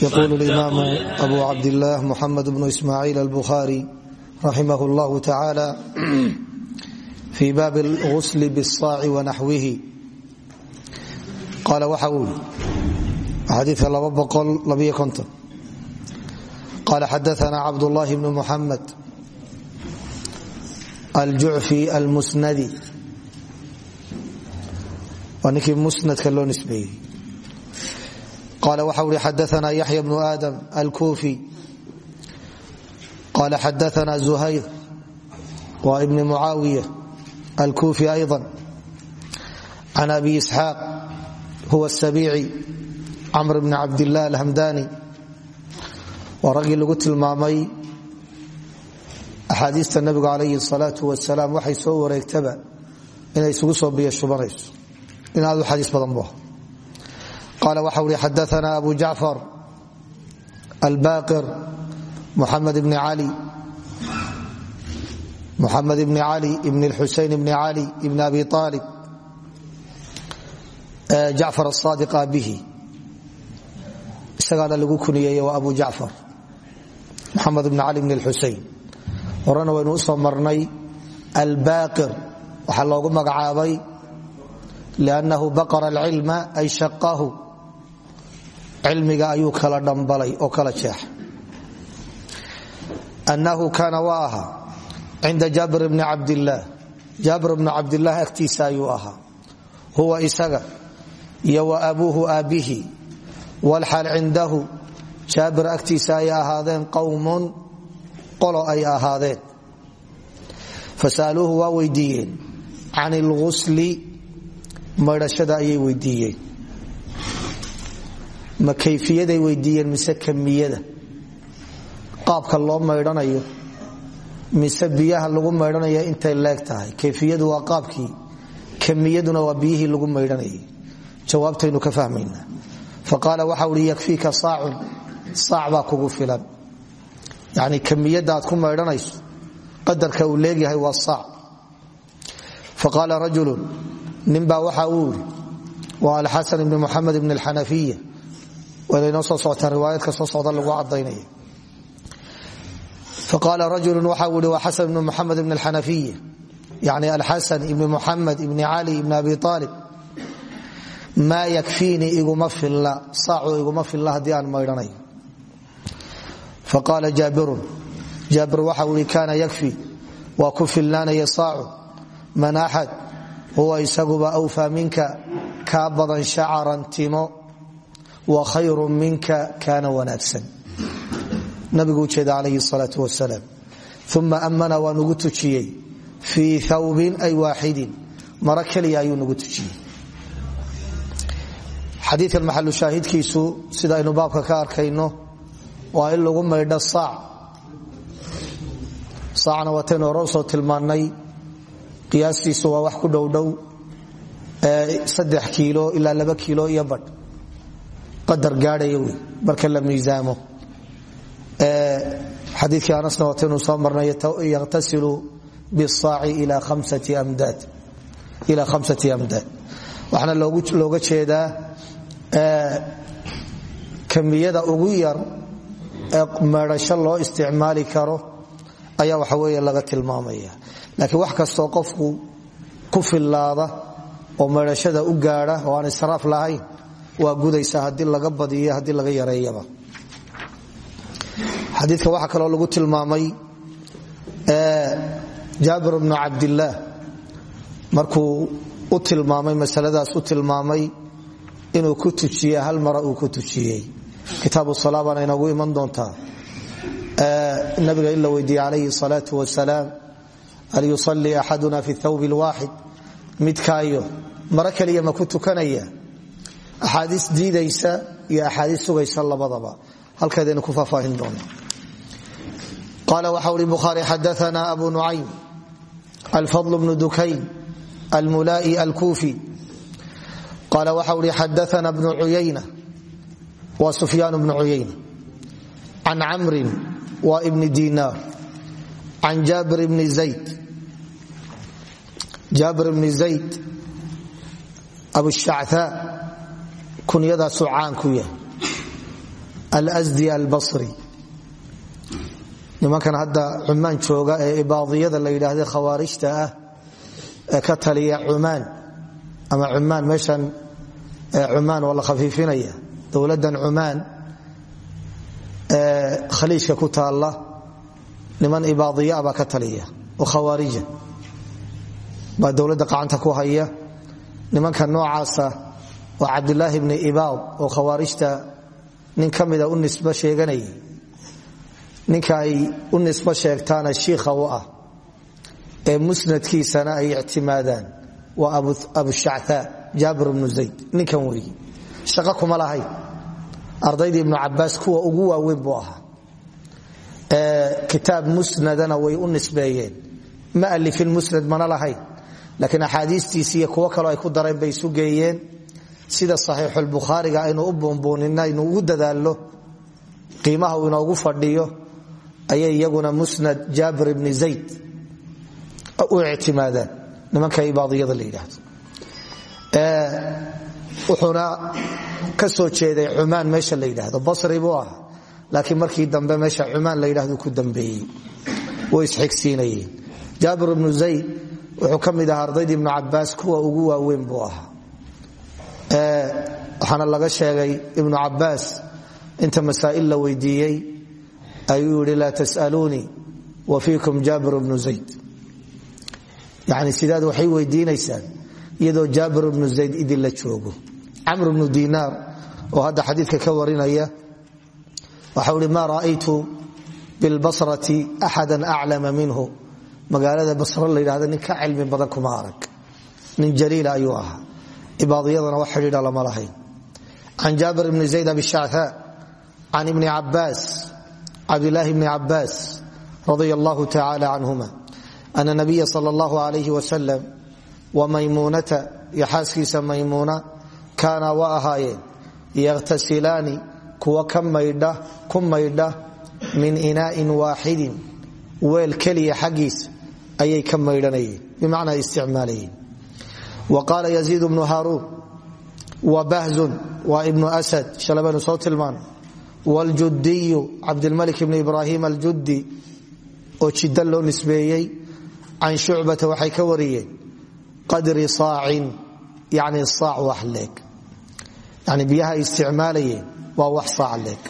yquul imaam abu cabdilaah muxamed bnu ismaaciil albuhaari raximah llahu tacaala fii baabi usl bsaaci wanaxwihi qaala waxa uu yii xadiika qaala xadaana cabdulahi bnu muxamed aljucfi almusnadi waa ninkii musnadka loo nisbeeyey qala waxa ui xadaana yaxya bnu aadam alkufi qala xadaana zuhayr wa ibni mucaawiya alkufi ayضa can abi isxaaq huwa sabiici camr bni cabdilah alhamdani waa raggii lagu tilmaamay axaadiista nabigu calayhi salaau wasalaam waxay soo wareegtaba inay isugu soo biyo shubanayso in aad u xadiis badan bu qala waxa ui xadaana abu jacfar albaqir muxamed bni ali muxamed bni cali ibn xusein bni cali ibn abi aalib jacfar asaadiq abihi isagaana lagu kuniyeeye waa abu jacfar muxamed bni cali bn xusein horena waynu u soo marnay albaqir waxaa loogu magacaabay liannahu baqara alcilma ay shaqahu cilmiga ayuu kala dhambalay oo kala jeexa. Annahu kaana waa ahaa cinda jaabir bni cabdillaah jaabir bni cabdillaah agtiisa ayuu ahaa. Huwa isaga iyo wa abuuhu aabbihi walxaal cindahu. Jaabir agtiisa ay ahaadeen qowmun qolo ay ahaadeen. Fasaaluuhu waa weydiiyeen. Can ilghusli maydhashada ayay weydiiyeen ma kayfiyaday weydiiyeen mise kamiyada qaabka loo maydhanayo mise biyaha lagu maydhanaya intay leeg kayfiyadu waa qaabkii kamiyaduna waa biyihii lagu maydhanayay jawaabtaynu ka fahmaynaa. Faqaala waxa uhi yakfiika saacun kugu filan. Yani kamiyadda aad ku maydhanayso qadarka uu leegyahay waa saac. Faqaala rajulun ninbaa waxa uu yidhi waa alxasan ibni muxamed ibn alxanafiya waynoo soo socotaa riwaayadka soo socda lagu cadaynaya faqaala rajulu waxa uu yihi waa xasan ibni muxamed ibn alxanafiya yani alxasan ibni muxamed ibni cali ibni abi aalib maa yakfiinii iguma filla saacu iguma filla haddii aan maydhanayo faqaala jaabirun jaabir waxa ui kaana yakfi waa ku filnaanaya saacu. Man axad huwa isaguba awfaa minka kaa badan shacaran timo wa khayru minka kaana wanaagsan. Nabigu ujeeda calayhi salaau wasalaam uma amana waa nugu tujiyey. Fii ay waaxidin. Maro keliya ayuu nugu tujiyey. Xadiikan maxalu shaahidkiisu sida aynu baabka ka arkayno waa in lagu maydho saac. Saacna waataynu hore u soo tilmaannay. Qiyaastiisu waa wax ku dhowdhow saddex kiilo ilaa laba kiilo iyo badh qadar gaadhaya wey marka la miisaamo. Xadiikii anasna waataynu soo marnay yakhtasilu bisaaci ilaa khamsati amdaad. Waxaana looga jeedaa kamiyada ugu yar ee meedhasho loo isticmaali karo ayaa waxa wey laga tilmaamaya laakiin wax kastoo qofku ku fillaada oo meedhashada u gaadha oo aan israaf lahayn waa gudaysa haddii laga badiyo haddii laga yareeyaba. Xadiika waxaa kaloo lagu tilmaamay jaabir bnu cabdillaah markuu u tilmaamay masaladaas u tilmaamay inuu ku tujiye hal mara uu ku tujiyey. Kitaabu sala baana inoogu iman doontaa. Nabiga in la weydiiye calayhi salaau wasalaam hal yusalii axaduna fi thawb lwaaxid midkaayo maro keliya ma ku tukanaya axaadiis diidaysa iyo axaadiis sugaysa labadaba. Halkeedaynu ku faahfaahin doona qaala waxa uri bukhaari xadaana abu nucaym alfadl bnu dukayn almulaa'i alkuufi. Qaala waxa uri xadaana bnu cuyayna wa sufyaan bnu cuyayna can camrin wa ibni dinaar can jaabir bni zayd. Jaabir bni zayd abushactaa kunyadaasuu caan ku yahay. Alsdi albasri. Nimankan hadda cumaan jooga ee ibaadiyada la yidhaahda khawaarijta ah ka taliya cumaan ama cumaan meeshan cumaan waa la khafiifinaya. Dowladan cumaan ku taalla niman ibaadiya baa ka taliya oo khawaarija. Baa dowladda qacanta ku haya. Nimanka noocaasa waa cabdulaahi bni ibaad oo khawaarijta nin ka u nisbo sheeganayay. Ninka ay u nisbo sheegtaana shiikha u ah ee musnadkiisana ay ictimaadaan waa abushactaa jaabir bnu zayd. Ninkan weeye shaqo kuma lahayn. Ardaydii ibnu cabaas kuwa ugu waaweyn buu ahaa. Kitaab musnadana way u nisbeeyeen. Ma alifin musnad mana lahayn. Laakiin axaadiistiisi iyo kuwo kaloo ay ku dareen bay isu sida saxiixulbukhaariga aynu u buunbuunina aynu ugu dadaalno qiimaha uu inoogu fadhiyo ayay iyaguna musnad jaabir ibni zayd u ictimaadaan. Nimanka ibaadiyada la yidhaahdo. Wuxuuna ka soo jeeday cumaan meesha la basri buu ahaa laakiin markii dambe meesha cumaan la ku dambeeyey. Way isxigsiinayeen jaabir ibnu zayd wuxuu ka ahaa ardaydii ibnu cabaas kuwa ugu waaweyn buu ahaa waxaana laga sheegay ibnu cabaas inta masaa'il la weydiiyey ayuu yidhi laa wa fiikum jaabir bnu zayd. Yani sidaad waxay weydiinaysaan iyadoo jaabir bnu zayd idinla joogo. Camr bnu dinaar oo hadda xadiidka ka warinaya waxau hi ma ra'aytu bilbasrati axada aclama minhu. Magaalada basro la yidhahda nin cilmi badan kuma arag. Nin jaliila ayuu ahaa ibaadiyadana wax xidhiidha lama lahayn. Can jaabir bni zayd abishachaa can ibni cabaas cabdilaahi bni cabaas radia allahu tacala canhuma ana nabiya sal allahu alayh wasalam wa maymuunata iyo xaaskiisa maymuuna kaana wa ahaayeen yakhtasilaani kuwa ku maydha min inaa'in waaxidin weel keliya xaggiisa ayay ka maydhanayeen bimacnaa qaala yaziid bnu haaruun wa bahzun waa ibnu asad. Shalay baynu soo tilmaanay wljudiyu cabdilmalik bni ibraahim aljudi oo jidda loo nisbeeyey can shucbata waxay ka wariyeen qadri saacin yani saac wax leeg. Yani biyaha ay isticmaalayeen waa wax saac leeg.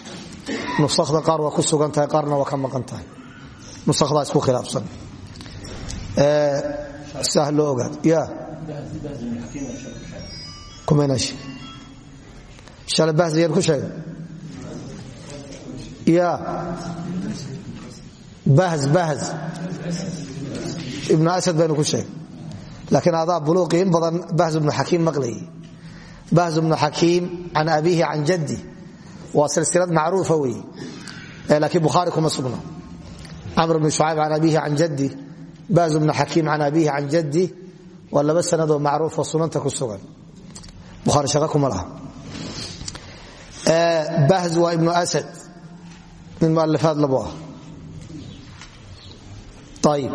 Nusakda qaar waa ku sugan tahay qaarna waa ka maqan tahay. Nusakdaa isku khilaafsan. Sah loo ogaad. Ya adaa in badan bahz ibnu xakiim maqlayay bahz ibnu xakiim can abiihi can jaddi. Waa silsilad macruufa wey laakiin bukhaari kuma sugna camr bnu shucayb can abiihi can jaddi. Bahz ibnu xakiim can abiihi can jaddi waa laba sanadoo macruufo sunanta ku sugan. Bukhaari shaqa kuma laha. Bahz waa ibnu asad. Min mualifaad labu ah. Ayib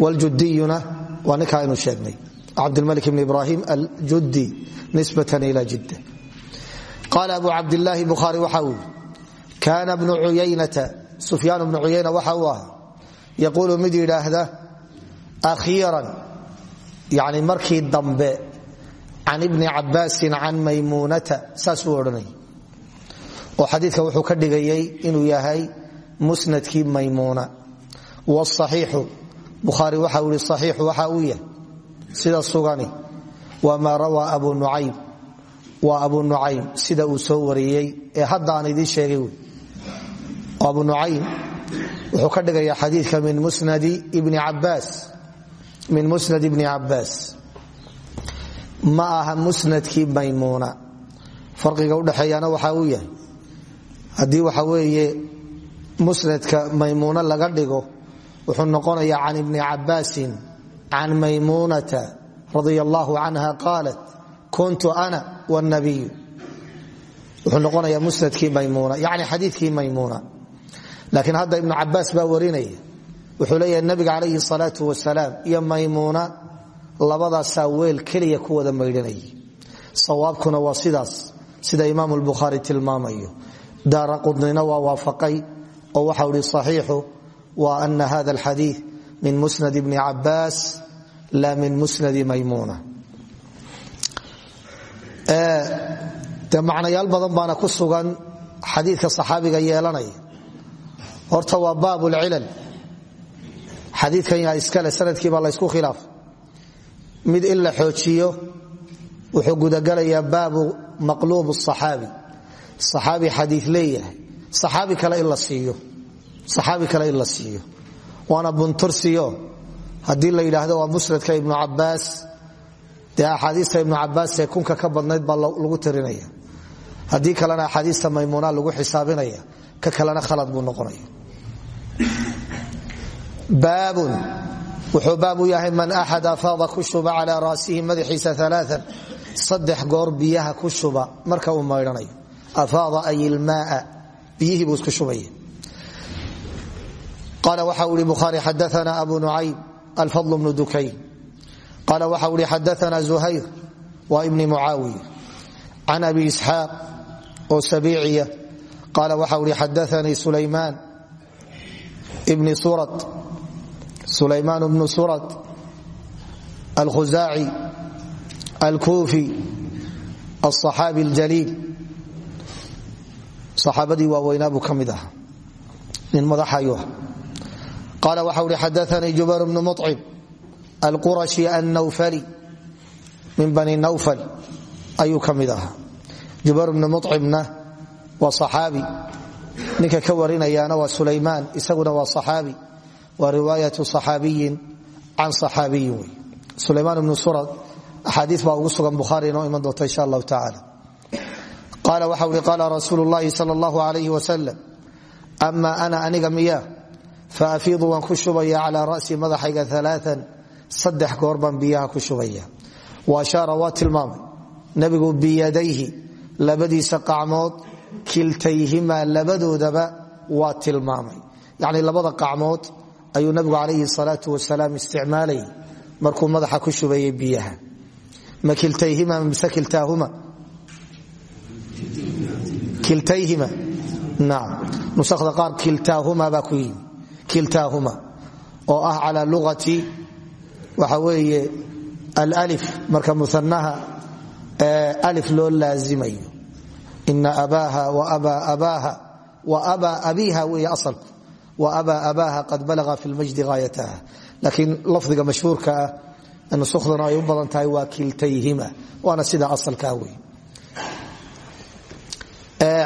wljudiyuna waa ninka aynu sheegnay. Cabdilmalik bn ibrahim aljudi nisbatan ila jidda. Qaala abu cabdilaahi bukhaari waxa uu kaana bnu uyaynata sufyaan bnu cuyayna waxa uu ahaa yaquulu mid yani markii dambe can ibni cabaasin can maymuunata saasuu odhanay oo xadiidka wuxuu ka dhigayay inuu yahay musnadkii maymuuna. Wsaxiixu bukhaari waxa uu ihi saxiixu waxa uu yahay sida sugani waa maa rawaa abu nucaym waa abu nucaym sida uu soo wariyey. Ee hadda aan ma aha musnadkii maymuuna. Farqiga udhexeeyana waxa uu yahay. Haddii waxa weeye musnadka maymuuna laga dhigo wuxuu noqonaya can ibni cabaasin can maymuunata radia allahu canha kuntu ana wnabiyu wuxuu noqonaya musnadkii maymuuna yani xadiikii maymuuna. Laakiin hadda ibnu cabaas baa warinaya wuxuu leeyahay nabiga calayhi salaau wasalaam iyo maymuuna labadaasaa weel keliya ku wada maydhanayay sawaabkuna waa sidaas sida imaam lbukhaari tilmaamayo. Daara qudnina waa waafaqay oo waxau hi saxiixu wa ana hada alxadii min musnad bni cabaas la min musnadi maymuuna. Eh, de macnayaal badan baana ku sugan xadiidka saxaabiga yeelanaya horta waa baab lcilal xadiikan yaa iskale sanadkiibaa laysku khilaaf. Mid in la xoojiyo wuxuu gudagalayaa baabu maqluub aaabi aaaabi xadii leeyahay. Aaaabi kale in la siiyo. Waana buntursiyo haddii la yidhaahdo waa musnadka ibnu cabaas dee axaadiista ibnu cabaas ee kunka ka badnayd baa lagu tirinaya. Haddii kalena axaadiista maymuuna lagu xisaabinaya ka kalena khalad buu noqonaya baabun. Wuxuu baab u yahay man axad afaada ku shuba calaa raasihi madaxiisa alaaan saddex goor biyaha ku shuba. Marka uu maydhanayo afaada ay ilmaaa biyihii buu isku shubaya qaala waxa ihi bukhaari xadaana abu nucaym alfadl bnu dukayn. Qaala waxa ihi xadaana zuhayr waa ibni mucaawiya. Can abi isxaaq oo sabiiciya. Qaala waxa ihi xadaanii sulaymaan ibni surad sulaymaan bnu surad alkhuzaaci alkuufi alصaxaabi اljaliil saxaabadii waaweynaa buu ka mid ahaa nin madaxayu ah qaala waxa uhi xadaanii jubayr bnu mucim alqurashi annawfali min bani nawfal ayuu ka mid ahaa jubayr bnu mucimna waa saxaabi ninka ka warinayaana waa sulaymaan isaguna waa saxaabi waa riwaayatu saxaabiyin can saxaabiyin wey. Sulaymaan ibnu surad axaadii baa ugu sugan bukhaari inoo iman doonta insha allahu tacaala qaala waxa uhi qaala rasuulu llahi sal allahu alayh wasalam ama ana aniga miya fa afiidu waan ku shubaya calaa ra'si madaxayga alaaan saddex goor baan biyaha ku shubaya wa ashaara waa tilmaamay. Nebigu biyadayhi labadiisa qacmood ayuu nabigu calayhi salaau wasalaam isticmaalayay markuu madaxa ku shubayay biyaha. Ma kiltayhima kiltayhima. Naam. Nusakda qaar kiltaahuma baa ku oo ah calaa luqati waxa weeye alif marka muanaha alif loo laazimayo. Ina abaaha waabaa abaaha wa abaa abiiha weeye asalku wa abaa abaaha qad balaga fi lmajdi haayataha laakiin lafdiga mashhuurka ah nusukhdana ay u badan tahay waa kiltayhima waana sida asalkaa wey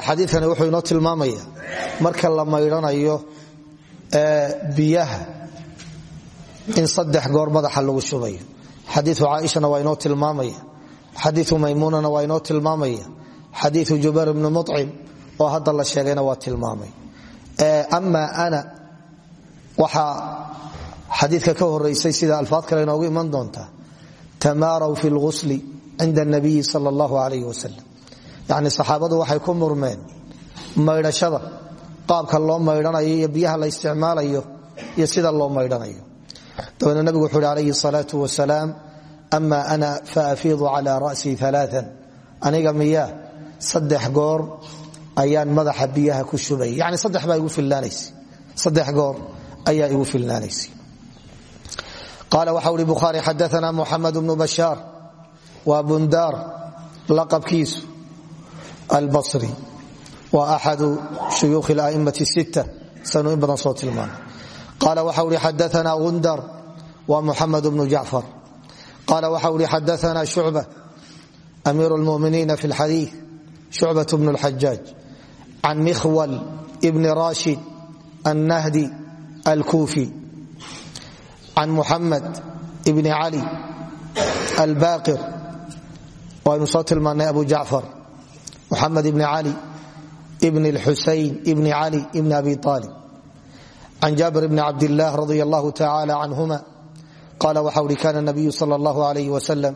xadiikani wuxuu inoo tilmaamaya marka la maydhanayo biyaha in saddex goor madaxa lagu shubayo xadiiu caaishana waa inoo tilmaamaya xadiiu maymuunana waa inoo tilmaamaya xadiiu jubayr bni mucim oo hadda la ama ana waxaa xadiika ka horeysay sida alfaad kale inoogu iman doonta tamaaraw fi lgusli cinda nabiyi sal allahu alayh wasalam yani waxay ku murmeen maydhashada qaabka loo maydhanayo iyo biyaha la isticmaalayo iyo sida loo maydhanayo. Dabeedna nabigu wuxu alayhi salaau wasalaam ama ana faafiidu cala ra'sii alaaan aniga miya saddex goor ayaan madaxa biyaha ku shubay. Yani saddex baa igu filnaanaysa saddex goor ayaa igu filnaanaysa qaala waxa uhi bukhaari xadaana muxamed bnu bashaar. Waa bundaar laqabkiisu albasri waa axadu shuyuukhi a'immati sitta. Sanu in badan soo tilmaamay qaala waxa uhi xadaana gundar. Waa muxamed bnu jacfar. Qaala waxa uhi xadaana shucba amiiru lmuminiina fi lxadiid shucbat bnu lxajaaj can mikhwal bni rashid annahdi alkuufi can muxamed bni cali albaqir waynu soo tilmaanay abu jacfar muxamed ibni cali bn xusayn bni cali bni abi aalib can jaabir bni cabdilah radi allahu tacala canhuma qaala waxa uhi kana nabiyu sal allahu alayh wasalam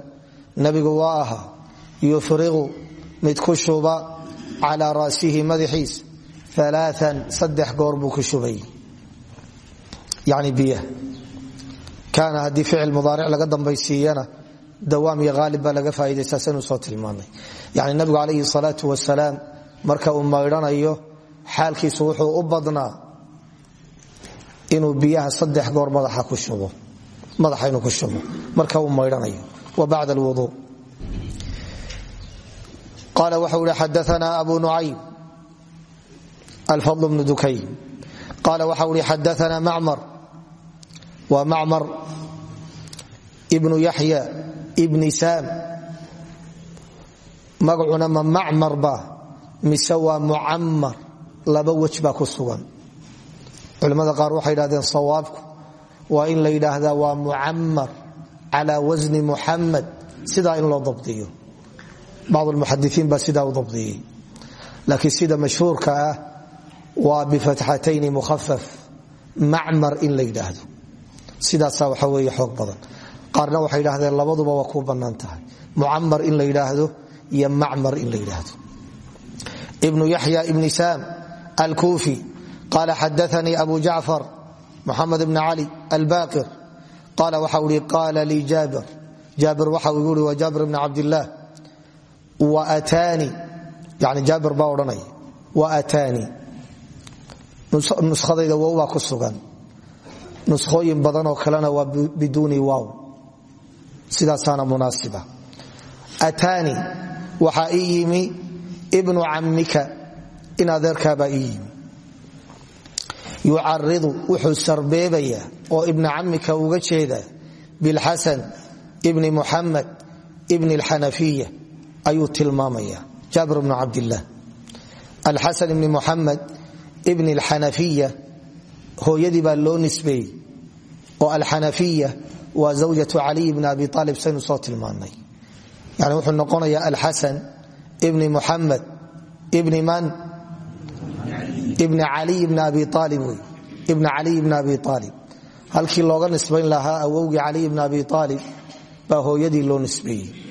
nabigu waa ahaa yufriqu mid ku shuba calaa ra'sihi madaxiis. Alaaan saddex goor buu yani biyaha. Kaana haddii ficil mudaaric laga dambaysiiyana dawaam iyo haalib laga faa'idaysta sanuu soo tilmaamay. Yani nabigu calayhi salaau wasalaam marka uu xaalkiisu wuxuu u badnaa inuu biyaha saddex goor madaxa ku shubo madaxa inuu ku shubo marka uu maydhanayo. Wa bacda alwuduu qaala waxau ihi xadaana abu nucaym alfadl bnu dukayn qaala waxau ihi xadaana macmar waa macmar ibnu yaxya ibni saam magacuna ma macmar ba mise waa mucammar laba wej baa ku sugan culimmada qaar waxay yidhahdeen sawaabku waa in la yidhaahdaa waa mucammar cala wasni muxamed sidaa in loo dabdiyo bacd lmuxadiiin baa sidaa u dabdiyey laakiin sida mashhuurka ah waa bifatxatayni mukhafaf macmar in la yidhaahdo sidaasaa waxa weeye xoog badan qaarna waxay yidhahdeen labaduba waa ku bannaan tahay mucamar in la yidhaahdo iyo macmar in la yidhaahdo ibnu yaxya ibni saam alkuufi qaala xadaanii abu jacfar muxamed bni cali albaqir qaala waxa ui qaala lii jaabir jaabir waxa igu i waa jaabir bni cabdillaah jaabir baa odhanaya wataani nuskadayda wow baa ku sugan nuskhooyin badanoo kalena waa biduuni waaw sidaasaana munaasiba ataani waxaa ii yimi ibnu cammika in adeerkaabaa ii yimi yucaridu wuxuu sarbeebayaa oo ibna cammika uga jeeda bilxasan ibni muxamed ibni alxanafiya ayuu tilmaamaya jaabir bnu cabdillaah alxasan ibni muxamed ibni alxanafiya hooyadii baa loo nisbeeyey oo alxanafiya waa zawjatu caliy bni abi aalib saynu soo tilmaanay yani wuxuu noqonayaa alxasan ibni muxamed ibni man? Ibni caliy bni abi aalib wey. Ibni caliy abi aalib halkii looga nisbayn lahaa awowgii caliy bni abi aalib baa hooyadii loo nisbeeyey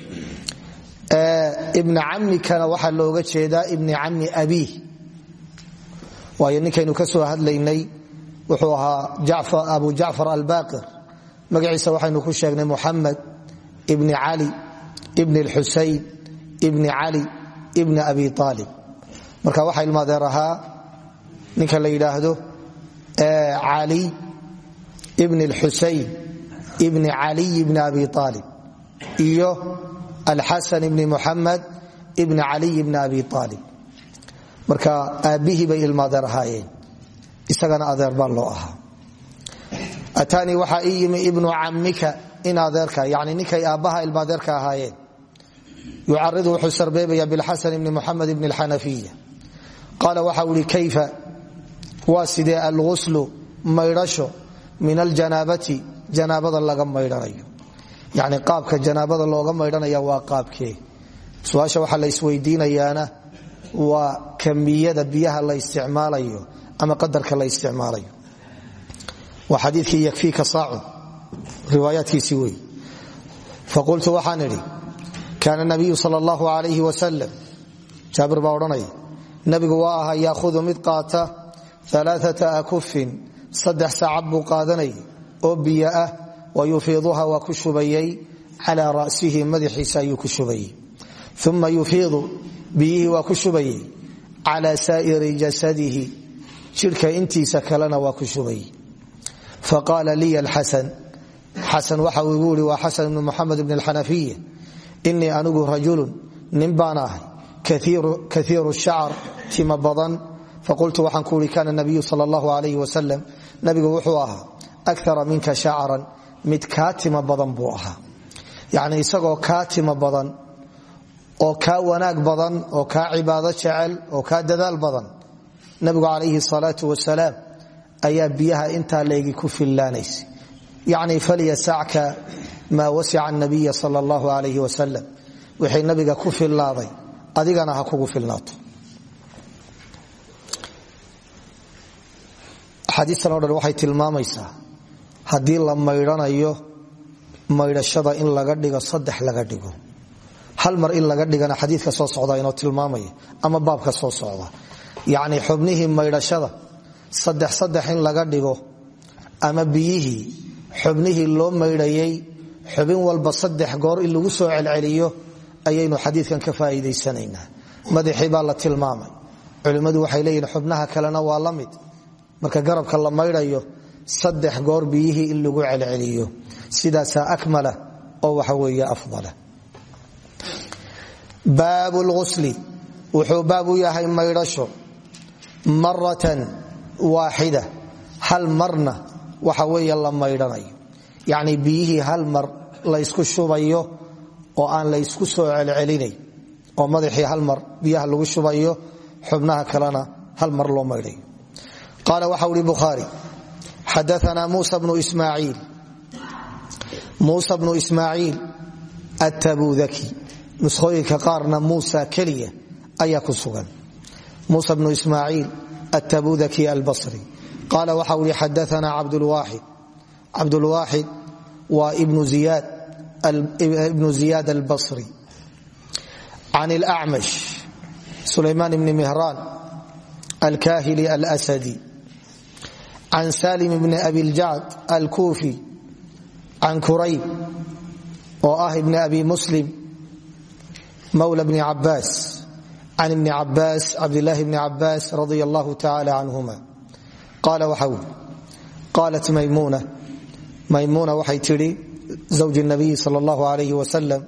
ibni camikana waxaa looga jeedaa ibni cami abiih waayo ninkaynu ka hadlaynay wuxuu ahaa abu jacfar albaqir magaciisa waxaynu ku sheegnay muxamed ibni cali ibni lxusayn ibni cali ibni abi aalib marka waxaa ilmaadeer ahaa ninka la yidhaahdo cali ibni lxusayn ibni caliy ibni abi aalib iyo alxasan ibni muxamed ibni caliy ibni abi aalib marka aabbihii bay ilmaadeer ahaayeen. Isagana adeer baa loo ahaa. Ataanii waxaa ii yimi ibnu cammika in adeerka yani ninkay aabbaha ilmaadeerka ahaayeen. Yucaridu wuxuu sarbeebaya bilxasan ibni muxamed ibni alxanafiya. Qaala waxau ihi kayfa? Waa sidee min aljanaabati? Laga maydhanayo yani qaabka janaabada looga maydhanaya waa qaabkee su'aasha la isweydiinayaana waa kamiyada biyaha la isticmaalayo ama qadarka la isticmaalayo. Waa xadiikii yakfiika saacun riwaayaadkiisii wey faqultu waxaan idhi kaana nabiyu sal allahu alayhi wasalam jaabir baa odhanaya nabigu waa ahaa yaahudu mid qaata alaaata akufin saddex saacad buu qaadanayay oo biyo ah wa yufiiduha waa ku shubayey. Calaa ra'sihi madaxiisa ayuu ku shubayey uma yufiidu biyihii waa ku shubayey. Calaa saa'iri jasadihi jidhka intiisa kalena waa ku shubayey faqaala liya alxasan xasan waxa uu igu ihi waa xasan ibnu muxamed ibn alxanafiya inii anigu rajulun nin baan ahay. Kaiiru shacar tima badan mid kaa tima badan buu ahaa. Yacni isagoo kaa tima badan oo kaa wanaag badan oo kaa cibaado jecel oo kaa dadaal badan nabigu calayhi salaau wasalaam ayaa biyaha intaa leegi ku fillaanaysa. Yacni falyasacka maa wasica nabiya sal allahu alayh wasalam wixii nabiga ku fillaaday adigana ha kugu filnaato axaadiistan o dhan waxay tilmaamaysaa haddii la maydhanayo maydhashada in laga dhigo saddex laga dhigo. Hal mar in laga dhigana xadiidka soo socda inoo tilmaamaya ama baabka soo socda. Yacni xubnihii maydhashada saddex saddex in laga dhigo ama biyihii xubnihii loo maydhayay xubin walba saddex goor in lagu soo celceliyo ayaynu xadiidkan ka faa'iidaysanaynaa. Madaxii la tilmaamay. Culimmadu waxay leeyihiin xubnaha kalena waa la marka garabka la maydhayo saddex goor biyihii in lagu celceliyo sidaasaa akmala oo waxa weeye afdala. Baabu lghusli wuxuu baab yahay maydhasho. Maratan waaxida hal marna waxa weeye la maydhanayo. Yacni biyihii hal mar laysku shubayo oo aan laysku soo celcelinayn oo madaxii hal mar biyaha lagu shubayo xubnaha kalena hal mar loo maydhayo. Qaala waxau ihi bukhaari xadaana musa bnu ismaaciil muusa bnu ismaaciil attabudaki nuskhooyinka qaarna muusa keliya ayaa ku sugan muusa bnu ismaaciil attabudaki albasri qaala waxau ihi xadaana cabdulwaaxid cabdulwaaxid waa ibnu ziyaad albasri can اlأcmash sulaymaan bni mihraan alkahili alsadi can salim bni abiljacd alkuufi can kurayb oo ah ibni abi muslim mawla bni cabaas can ibni cabaas cabdilaahi bni cabaas radia allahu tacala canhuma qaala waxa ui qaalat maymuna maymuna waxay tidhi zawji nabiyi sal allahu alayh wasalam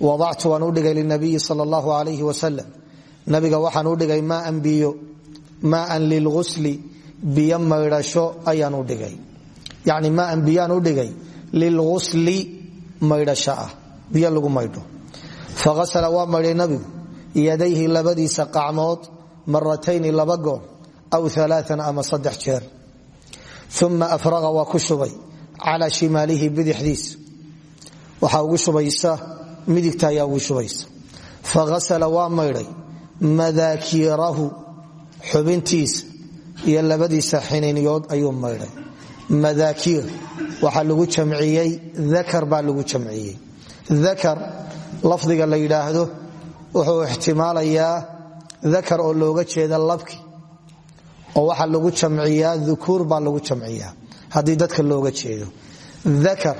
wadactu waan u dhigay linabiyi sal allahu alayh wasalam nabiga waxaan u dhigay maan biyo maan lilghusli biyo maydhasho ayaan u dhigay. Yani maan biyaan u dhigay. Lilghusli maydhasho ah. Biyo lagu maydho. Faghasala waa maydhay nabigu. Yadayhi labadiisa qacmood maratayni laba goor aw alaaan ama saddex jeer. Uma afraqa waa ku shubay. Calaa shimaalihi bidixdiisa ugu shubaysa midigta ayaa ugu shubaysa. Faghasala waa maydhay. Madaakiirahu xubintiisa iyo labadiisa xiniinyood ayuu maydhay. Madaakiir waxaa lagu jamciyey akar baa lagu jamciyey. Akar lafdiga la yidhaahdo wuxuu ixtimaalayaa akar oo looga jeeda labki. Oo waxaa lagu jamciyaa ukuur baa lagu jamciyaa haddii dadka looga jeedo. Akar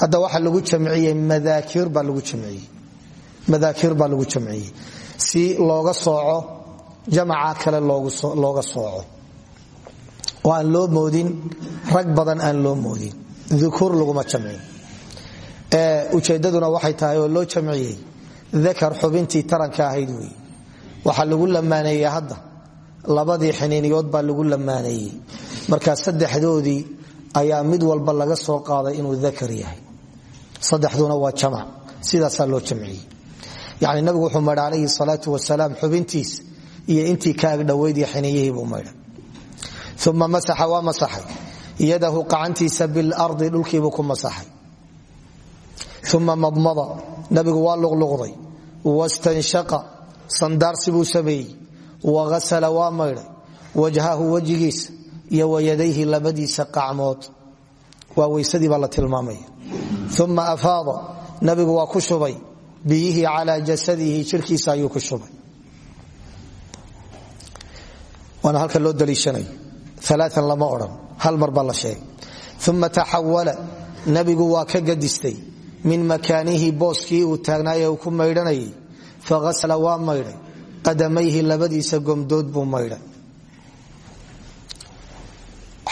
hadda waxaa lagu jamciyey madaakiir baa lagu jamciyey. Si looga sooco jamaca kale looga sooco oo loo moodin rag badan aan loo moodin. Ukuur laguma jamcin ujeedaduna waxay tahay oo loo jamciyey akar xubintii taranka ahayd wey waxaa lagu lamaaneeyey hadda. Labadii xiniiniyood baa lagu lamaaneeyey markaa saddexdoodii ayaa mid walba laga soo qaaday inuu akar yahay. Saddexduna waa jamac. Sidaasaa loo jamciyey. Yani nabigu wuxuu maydha alayhi salaau wasalaam xubintiis iyo intii ka agdhoweyd iyo xiniyihiibuu maydha uma masaxa waa masaxay yadahu qacantiisa bilardi dhulkiibuu ku masaxay. Uma madmada nabigu waa luqluqday. Wastanshaqa sandaarsi buu sameeyey. Waghasala waa maydhay. Wajhahu wejigiisa iyo wayadayhi labadiisa qacmood. Waa weysadii baa la tilmaamaya. Uma afaada nabigu waa ku shubay. Biyihii calaa jasadihi alaaan lama odhan hal mar baa la sheegay uma taxawala nabigu waa ka gadistay min makaanihi booskii uu taagnaaye uu ku maydhanayay faghasala waa maydhay qadamayhi labadiisa gomdood buu maydhay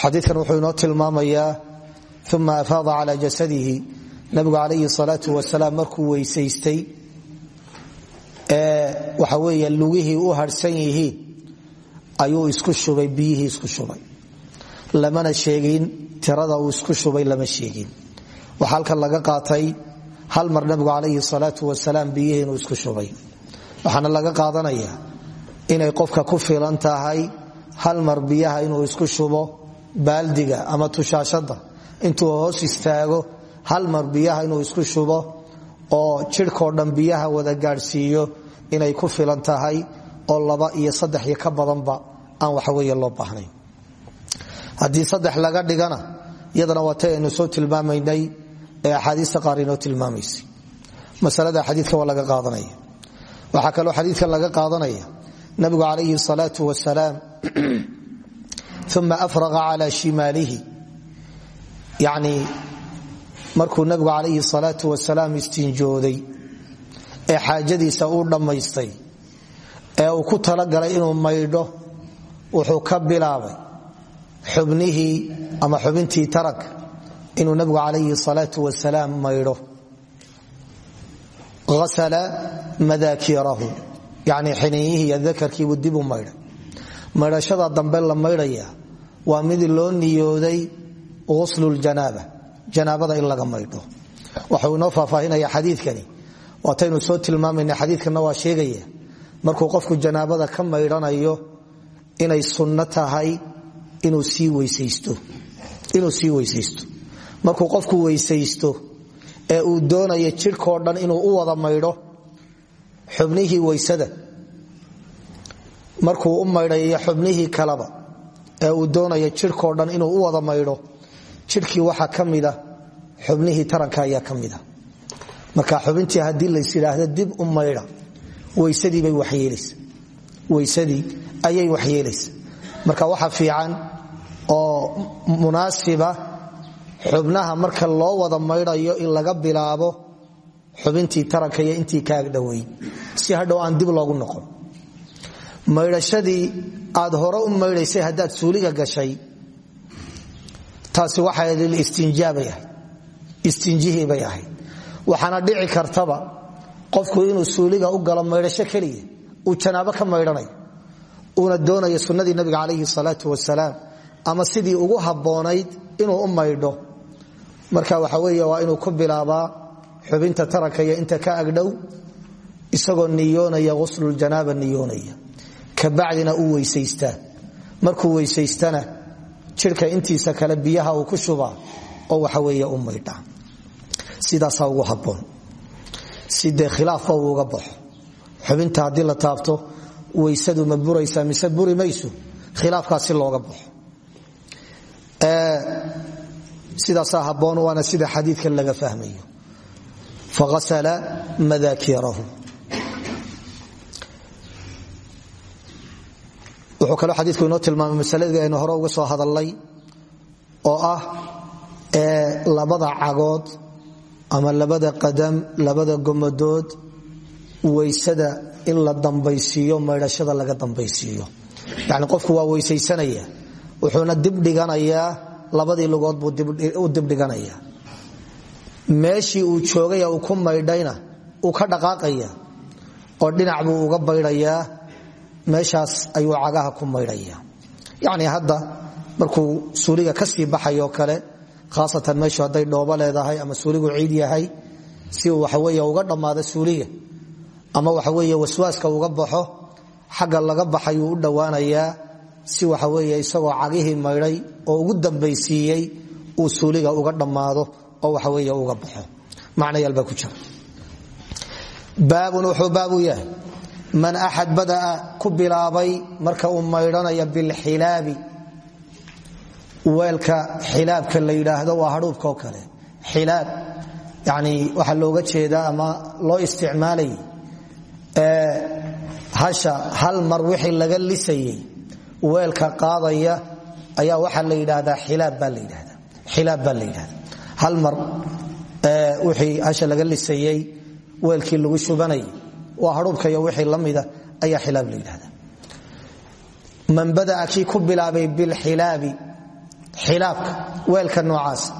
xadiikan wuxuu inoo tilmaamayaa uma afaada calaa jasadihi nabigu calayhi salaau wasalaam markuu lugihii u harhsan yihiin ayuu isku shubay biyihii isku shubay. Lamana sheegin tirada uu isku shubay lama sheegin. Waxaa halkan laga qaatay hal mar nabigu calayhi salaau wasalaam biyihii isku shubay. Waxaana laga qaadanaya inay qofka ku filan tahay hal mar biyaha inuu isku shubo baaldiga ama tushaashada intuu hoos istaago hal mar biyaha inuu isku shubo oo jidhkao dhan biyaha wada gaadhsiiyo inay ku filan tahay oo laba iyo saddex iyo ka badanba aan waxaweeye loo baahnayn. Haddii saddex laga dhigana iyadana waatay aynu soo tilmaamaynay ee axaadiista qaar inoo tilmaamaysay masalada xadiidka waa laga qaadanaya. Waxaa kaloo xadiidkan laga qaadanaya nabigu calayhi salaau wasalaam uma afraqa cala shimaalihi. Yani markuu nabigu calayhi salaau wasalaam istinjooday ee xaajadiisa uu dhammaystay ee uu ku talagalay inuu maydho wuxuu ka bilaabay xubnihii ama xubintii taranka inuu nabigu calayhi salaau wasalaam maydho. Asla madaakirahu yani xininyihii iyo dakarkiibuu dib u dambe la maydhaya waa mid loo niyooday uslujanaaba janaabada in laga maydho. Waxau inoo faahfaahinaya xadiikani waataynu soo tilmaamayna xadiikana waa sheegaya. Markuu qofku janaabada ka maydhanayo inay sunno tahay inuu sii weysaysto markuu qofku weysaysto ee uu doonayo jidhkao dhan inuu u wada maydho xubnihii weysada. Markuu u maydhayo xubnihii kaleba ee uu doonayo jidhkao dhan inuu u wada maydho jidhkii waxaa ka mida taranka ayaa ka marka xubintii haddii lays yidhaahdo dib u maydha weysadii ayay waxyeelaysa marka waxa fiican oo munaasiba xubnaha marka loo wada maydhayo in laga bilaabo xubintii taranka intii kaag dhoweyn si hadhow aan dib loogu noqon. Maydhashadii aad hore u maydhaysay haddaad suuliga gashay taasi waxay lilistinjaabay ahayd istinjihii bay ahayd. Waxaana dhici kartaba qofku inuu suuliga u galo maydhasho keliya uu janaabo ka maydhanayo uuna doonayo sunnadii nabiga calayhi salaatu wasalaam ama sidii ugu habboonayd inuu u marka waxa weeye waa inuu ku bilaabaa xubinta taranka inta ka agdhow isagoo niyoonaya ghuslujanaaba niyoonaya. Kabacdina uu weysaystaa. Markuu weysaystana jidhka intiisa kale biyaha uu ku shubaa oo waxa weeye u maydha sidaasaa ugu habboon. Si dee khilaafba uu uga baxo? Xubinta haddii la taabto weysadu ma buraysaa mise buri mayso? Khilaafkaas si looga baxo. Sidaasaa habboon waana sida xadiidka laga fahmayo. Faasla madaakirahu. Wuxuu kaloo xadiiku inoo tilmaamay masaladii aynu hore uga soo hadalnay oo ah labada cagood ama labada qadam labada gomadood weysada in la dambaysiiyo maydhashada laga dambaysiiyo. Yani qofku waa weysaysanaya wuxuuna dibdhiganayaa labadii lugood buu dibdhiganaya meeshii uu joogay uu ku maydhayna uu ka dhaqaaqaya oo dhinac buu uga baydhayaa meeshaas ayuu cagaha ku maydhaya. Yacni hadda markuu suuliga ka sii baxayoo kale khaasatan meeshu hadday dhoobo leedahay ama suuligu ciid yahay si uu waxaweeye uga dhammaado suuliga ama waxaweeye waswaaska uga baxo xagga laga baxayuu u dhowaanayaa si waxaweeye isagoo cagihii maydhay oo ugu dambaysiiyey uu suuliga uga dhammaado oo waxaweeye uga baxo. Macnayaal baa ku jira. Baabun wuxuu baabu man axad badaa ku bilaabay marka uu maydhanaya bilxilaabi weelka xilaabka la yidhaahdo waa hadhuubka oo kale. Xilaab yani waxaa looga jeedaa ama loo isticmaalay hasha hal mar wixii laga lisayey weelka qaadaya ayaa waxaa la yidhaahdaa xilaab baa la yidhahda hal mar wixii hasha laga lisayey weelkii lagu shubanayay waa hadhuubka iyo wixii la ayaa xilaab la yidhahda man badaa kii ku bilaabay bilxilaabi xilaabka weelka noocaas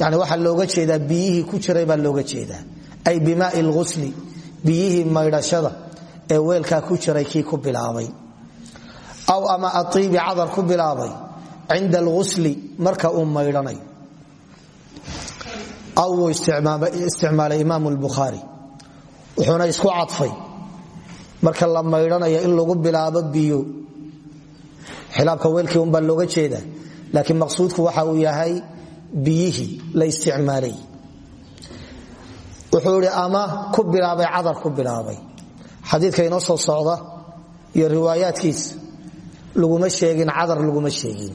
yani waxaa looga jeedaa biyihii ku jiray baa looga jeedaa ay bimaai lghusli biyihii maydhashada ee weelkaa ku jiray kii ku bilaabay. Aw ama aiibi cadar ku bilaabay cinda alghusli marka uu maydhanayo aw wuu isticmaalay imaam lbukhaari wuxuuna isku cadfay. Marka la maydhanayo in lagu bilaabo biyo. Xilaabka weelkii unbaa looga jeedaa laakiin maqsuudku waxa uu yahay biyihii la isticmaalay wuxuu idhi ama ku bilaabay cadar ku bilaabay. Xadiidka inoo soo socda iyo riwaayaadkiisa laguma sheegin cadar laguma sheegin.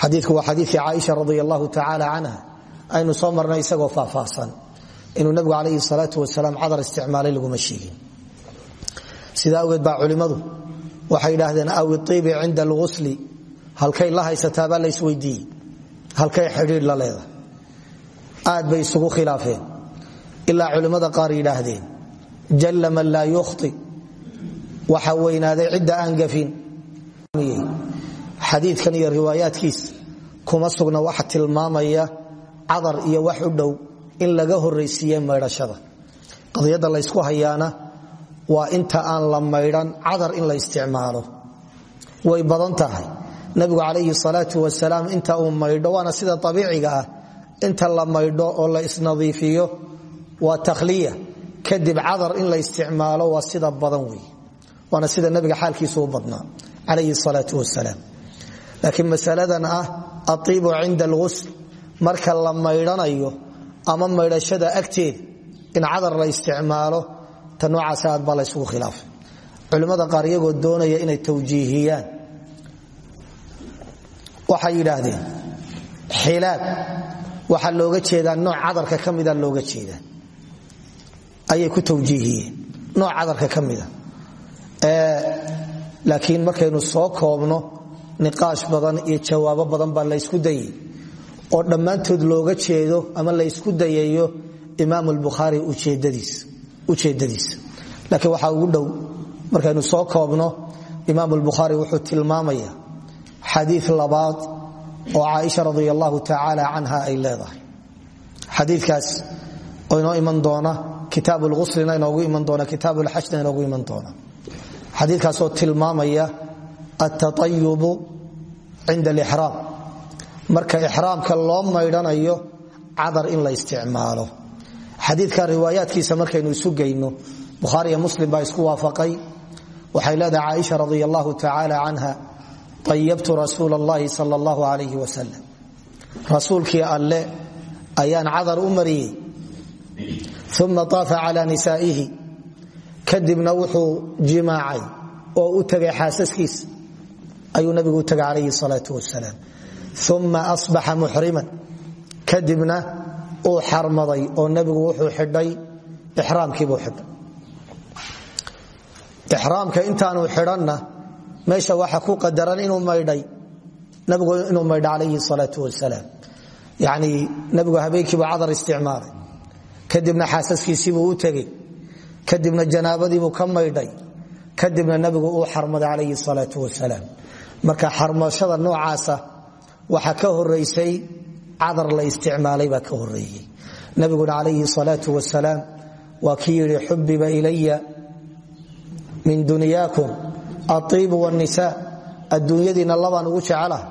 Xadiiku waa xadiikii caaisha radi allahu tacaala canha. Aynu soo isagoo faahfaahsan. Inuu nabigu calayhi salaatu wasalaam cadar isticmaalay laguma sheegin. Sidaa awgeed baa culimmadu waxay idhaahdeen aw iibi cinda alghusli. Halkay la haysataabaa la isweydiiyey. Halkay xidhiidh la leedahay. Aad bay isugu khilaafeen ilaa culimmada qaar yidhaahdeen. Jalla man laa yukhti. Waxa weynaaday cidda aan gafin. Xadiidkan iyo riwaayaadkiis kuma sugna waxa tilmaamaya cadar iyo wax u dhow in laga horraysiiye maydhashada. Qadiyadda laysku hayaana waa inta aan la maydhan cadar in la isticmaalo. Way badan tahay. Nabigu calayhi salaatu wasalaam inta uu maydho waana sida abiiciga ah. Inta la maydho oo la isnadiifiyo waa takhliya. Kadib cadar in la isticmaalo waa sida badan wey waana sida nabiga xaalkiisu u badnaa calayhi salaatu wasalaam laakiin masaladan ah aiibu alghusl. Marka la maydhanayo ama maydhashada agteeda in cadar la isticmaalo ta noocaas aad baa laysugu khilaafay. Qaar iyagoo doonaya inay tawjiihiyaan. Waxay yidhaahdeen xilaab waxaa looga jeedaa nooc cadarka ka looga jeedaa ayay ku tawjiihiyeen nooc cadarka ka mida laakiin markaynu soo koobno niqaash badan iyo jawaabo badan baa laysku dayay oo dhammaantood looga jeedo ama laysku dayayo imaam albukhaari ujeedadiisa laakiin waxaa ugu dhow markaynu soo koobno imaam albukhaari wuxuu tilmaamaya xadii labaad oo caaisha radi allahu tacaala ay leedahay. Xadiikaas oo inoo iman doona kitaab lguslina inoogu iman doona kitaab lxajna inoogu iman doona. Xadiikaasoo tilmaamaya altaayubu cinda alixraam marka ixraamka loo maydhanayo cadar in la isticmaalo. Xadiika riwaayaadkiisa markaynu isu geyno bukhaariyo muslim baa isku waafaqay. Waxay leedahay caaisha radi allahu tacaala canha ayabtu rasuul اllahi sal اllahu alayh alle ayaan cadar u uma طaafa cala nisaa'ihi. Kadibna wuxuu jimaacay oo u tegay xaasaskiisa ayuu nabigu u tegay calayhi salaau wasalaam uma asbaxa muxriman. Kadibna uu xarmaday oo nabigu wuxuu xidhay ixraamkiibuu xidhay. Ixraamka intaanu xidhanna meesha waxa ku qadaran inuu maydhay nabigu inuu maydha calayhi salaau wasalaam yani nabigu habeenkiibuu kadibna xaasaskiisiibuu u tegey. Kadibna janaabadiibuu ka maydhay. Kadibna nabigu uu xarmaday calayhi salaau wasalaam. Marka xarmashada noocaasa waxa ka horaysay cadar la isticmaalay baa ka horeeyey nabiguna calayhi salaau wasalaam waa kii yidhi xubiba ilaya min dunyaakum aiibu wnisaa adduunyadiina labaan ugu jecelahay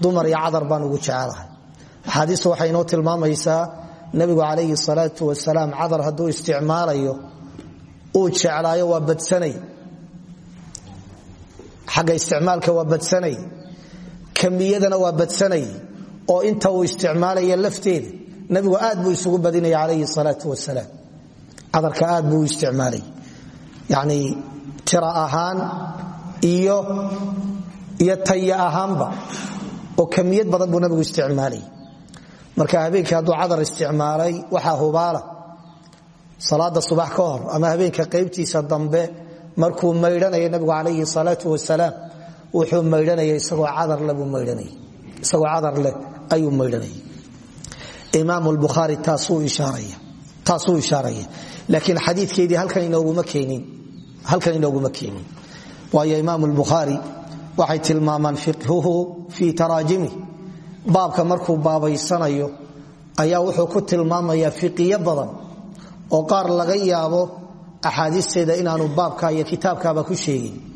dumar iyo cadar baan ugu jecelahay axaadiistu waxay inoo tilmaamaysaa nabigu calayhi salaau wasalaam cadar hadduu isticmaalayo uu jeclaayo waa badsanay. Xagga isticmaalka waa badsanay. Kamiyadana waa badsanay. Oo inta uu isticmaalaya lafteeda nabigu aad buu isugu badinaya calayhi salaau wasalaam cadarka aad buu isticmaalay. Yani tira ahaan iyo taya ahaanba. Oo kamiyad badan buu nabigu isticmaalay marka habeenkii hadduu cadar isticmaalay waxaa hubaala. Salaada subax ka hor ama habeenka qaybtiisa dambe markuu maydhanaya nabigu calayhi salaau wasalaam wuxuu maydhanaya isagoo cadar leh ayuu maydhanaya imaam lbukhaari taasuu ishaaraya laakiin xadiikeedii halkan inooguma keenin waayo imaam lbukhaari waxay tilmaamaan fiqhuhu fii taraajimi baabka markuu baabaysanayo ayaa wuxuu ku tilmaamayaa fiqiyo badan oo qaar laga yaabo axaadiisteeda inaanu baabka iyo kitaabkaaba ku sheegin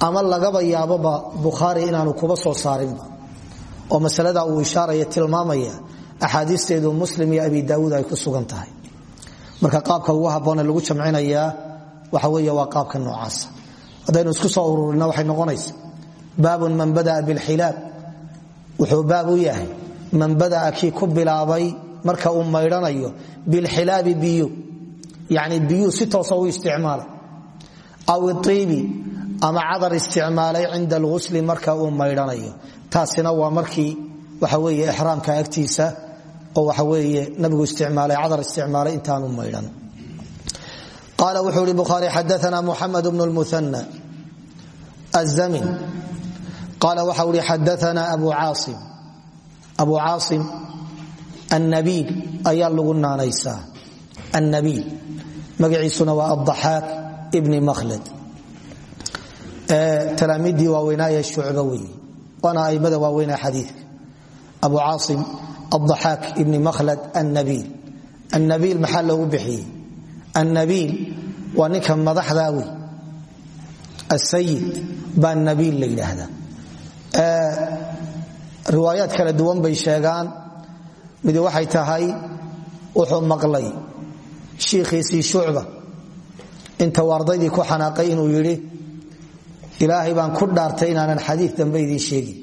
ama lagaba yaaboba bukhaari inaanu kuba soo saarinba. Oo masalada uu ishaaraya tilmaamaya axaadiisteedu muslim iyo abi daauud ay ku sugan tahay. Marka qaabka ugu haboone lagu jamcinayaa waxa wey waa qaabka noocaasa haddaynu isku soo ururina waxay noqonaysa baabun man badaa bilxilaab wuxuu baab u yahay man badaa kii ku bilaabay marka uu maydhanayo bilxilaabi biyu yani biyuu si toosa u isticmaalay. Aw iibi ama cadar isticmaalay cinda alghusli marka uu maydhanayo. Taasina waa markii waxa weye ixraamka agtiisa oo waxa weeye nabigu isticmaalay cadar isticmaalay intaanu maydhan. Qaala wuxuu ihi bukhaari xadaana muxamed bnu lmuana azamin qaala waxau ihi xadaana abu caasim abu caasim annabiil ayaa lagu naanaysaa annabiil magaciisuna waa addaxaak ibni makhlad talaamiiddii waaweynaaye shucba weeye waana aimada waaweynaa xadiidka abu caasim adaxaak ibni makhlad annabiil annabiil maxaa loogu bixiyey annabiil waa ninka madaxdaa wey asayid baa nabiil la yidhaahdaa riwaayaad kala duwan bay sheegaan. Mid waxay tahay wuxuu maqlay shiikhiisii shucba. Inta ardaydii ku xanaaqay inuu yidhi ilaahay baan ku dhaartay inaanan xadii dambe idiin sheegin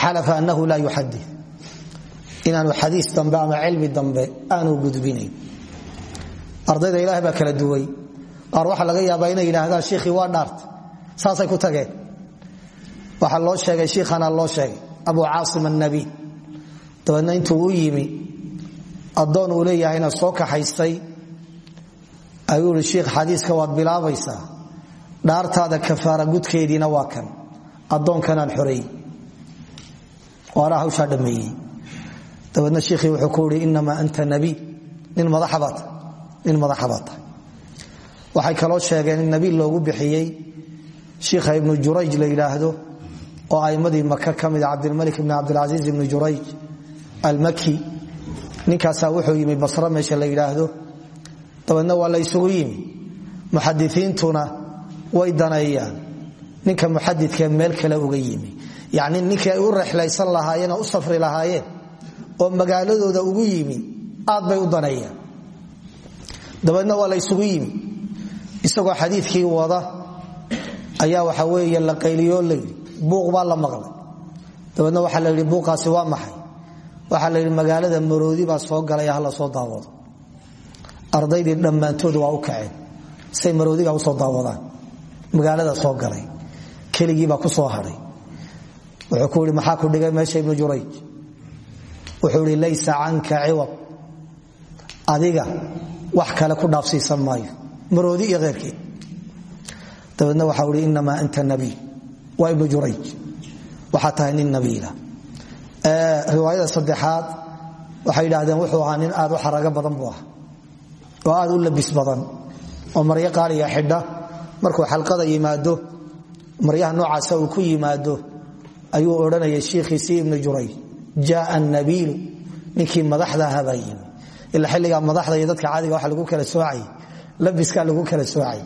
xalafa anahu laa yuxadi inaanu xadii ama cilmi dambe aanu gudbinayn ardayda ilaah baa kala duway. Qaar waxaa laga yaabaa inay yidhaahdaan shiikhii waa dhaartay saasay ku tageen waxaa loo sheegay shiikhana loo sheegay abu caasim annabi. Dabeedna intuu u yimi addoon uu leeyahayna soo kaxaystay ayuu ihi shiikh xadiiska waad bilaabaysaa. Kafaara gudkeediina waa kan. Addoonkanaan xoreeyey waana hawshaa dhammeeyey. Dabeedna wuxuu ku ihi inamaa anta nabiy nin madaxabaad nin tahay. Waxay kaloo sheegeen in nabiy loogu bixiyey shiikha ibnu jurayj la oo aimmadii maka ka mida cabdilmalik ibni cabdilcasiis ibni jurayj almaki ninkaasaa wuxuu yimi basro meesha la yidhaahdo. Dabeedna waa la ysugu yimi. Muxadisiintuna way daneeyaan ninka muxadidkee meel kale uga yimi. Yacni ninkii ay u lahaayeen oo safri lahaayeen oo magaaladooda ugu yimi aad bay u daneeyaan dabeedna waa la ysugu yimi. Isagoo xadiidkii wada ayaa waxa weeye la qayliyoo layidhi buuq baa la maqlay. Dabeedna waxaa la yidhi buuqaasi waa maxay? Waxaa la yidhi magaalada maroodi baa soo galay hala soo daawado. Ardaydii dhammaantood waa u kaceen. Say maroodiga u soo daawadaan. Magaalada soo galay. Keligiibaa ku soo haday wuxuu ku yidhi maxaa ku dhigay meesha ibnu jurayj? Wuxuu idhi laysa canka ciwad. Adiga wax kale ku dhaafsiisan maayo. Maroodi iyo keyrkeed dabeedna waxau ihi inamaa anta nabiy waa ibnu jurayj. Waxaa tahay nin nabiila. Riwaayada saddexaad waxay yidhaahdeen wuxuu ahaa nin aad u xarago badan buu ah oo aad u labis badan oo maryo qaaliya xidha. Markuu xalqada yimaado maryaha noocaasa uu ku yimaado ayuu odhanaya shiikhiisii ibnu jurayj jaaa nabiilu ninkii madaxda ahaa baa yimi. Madaxda iyo dadka caadiga waxa lagu kala soocay labiskaa lagu kala soocay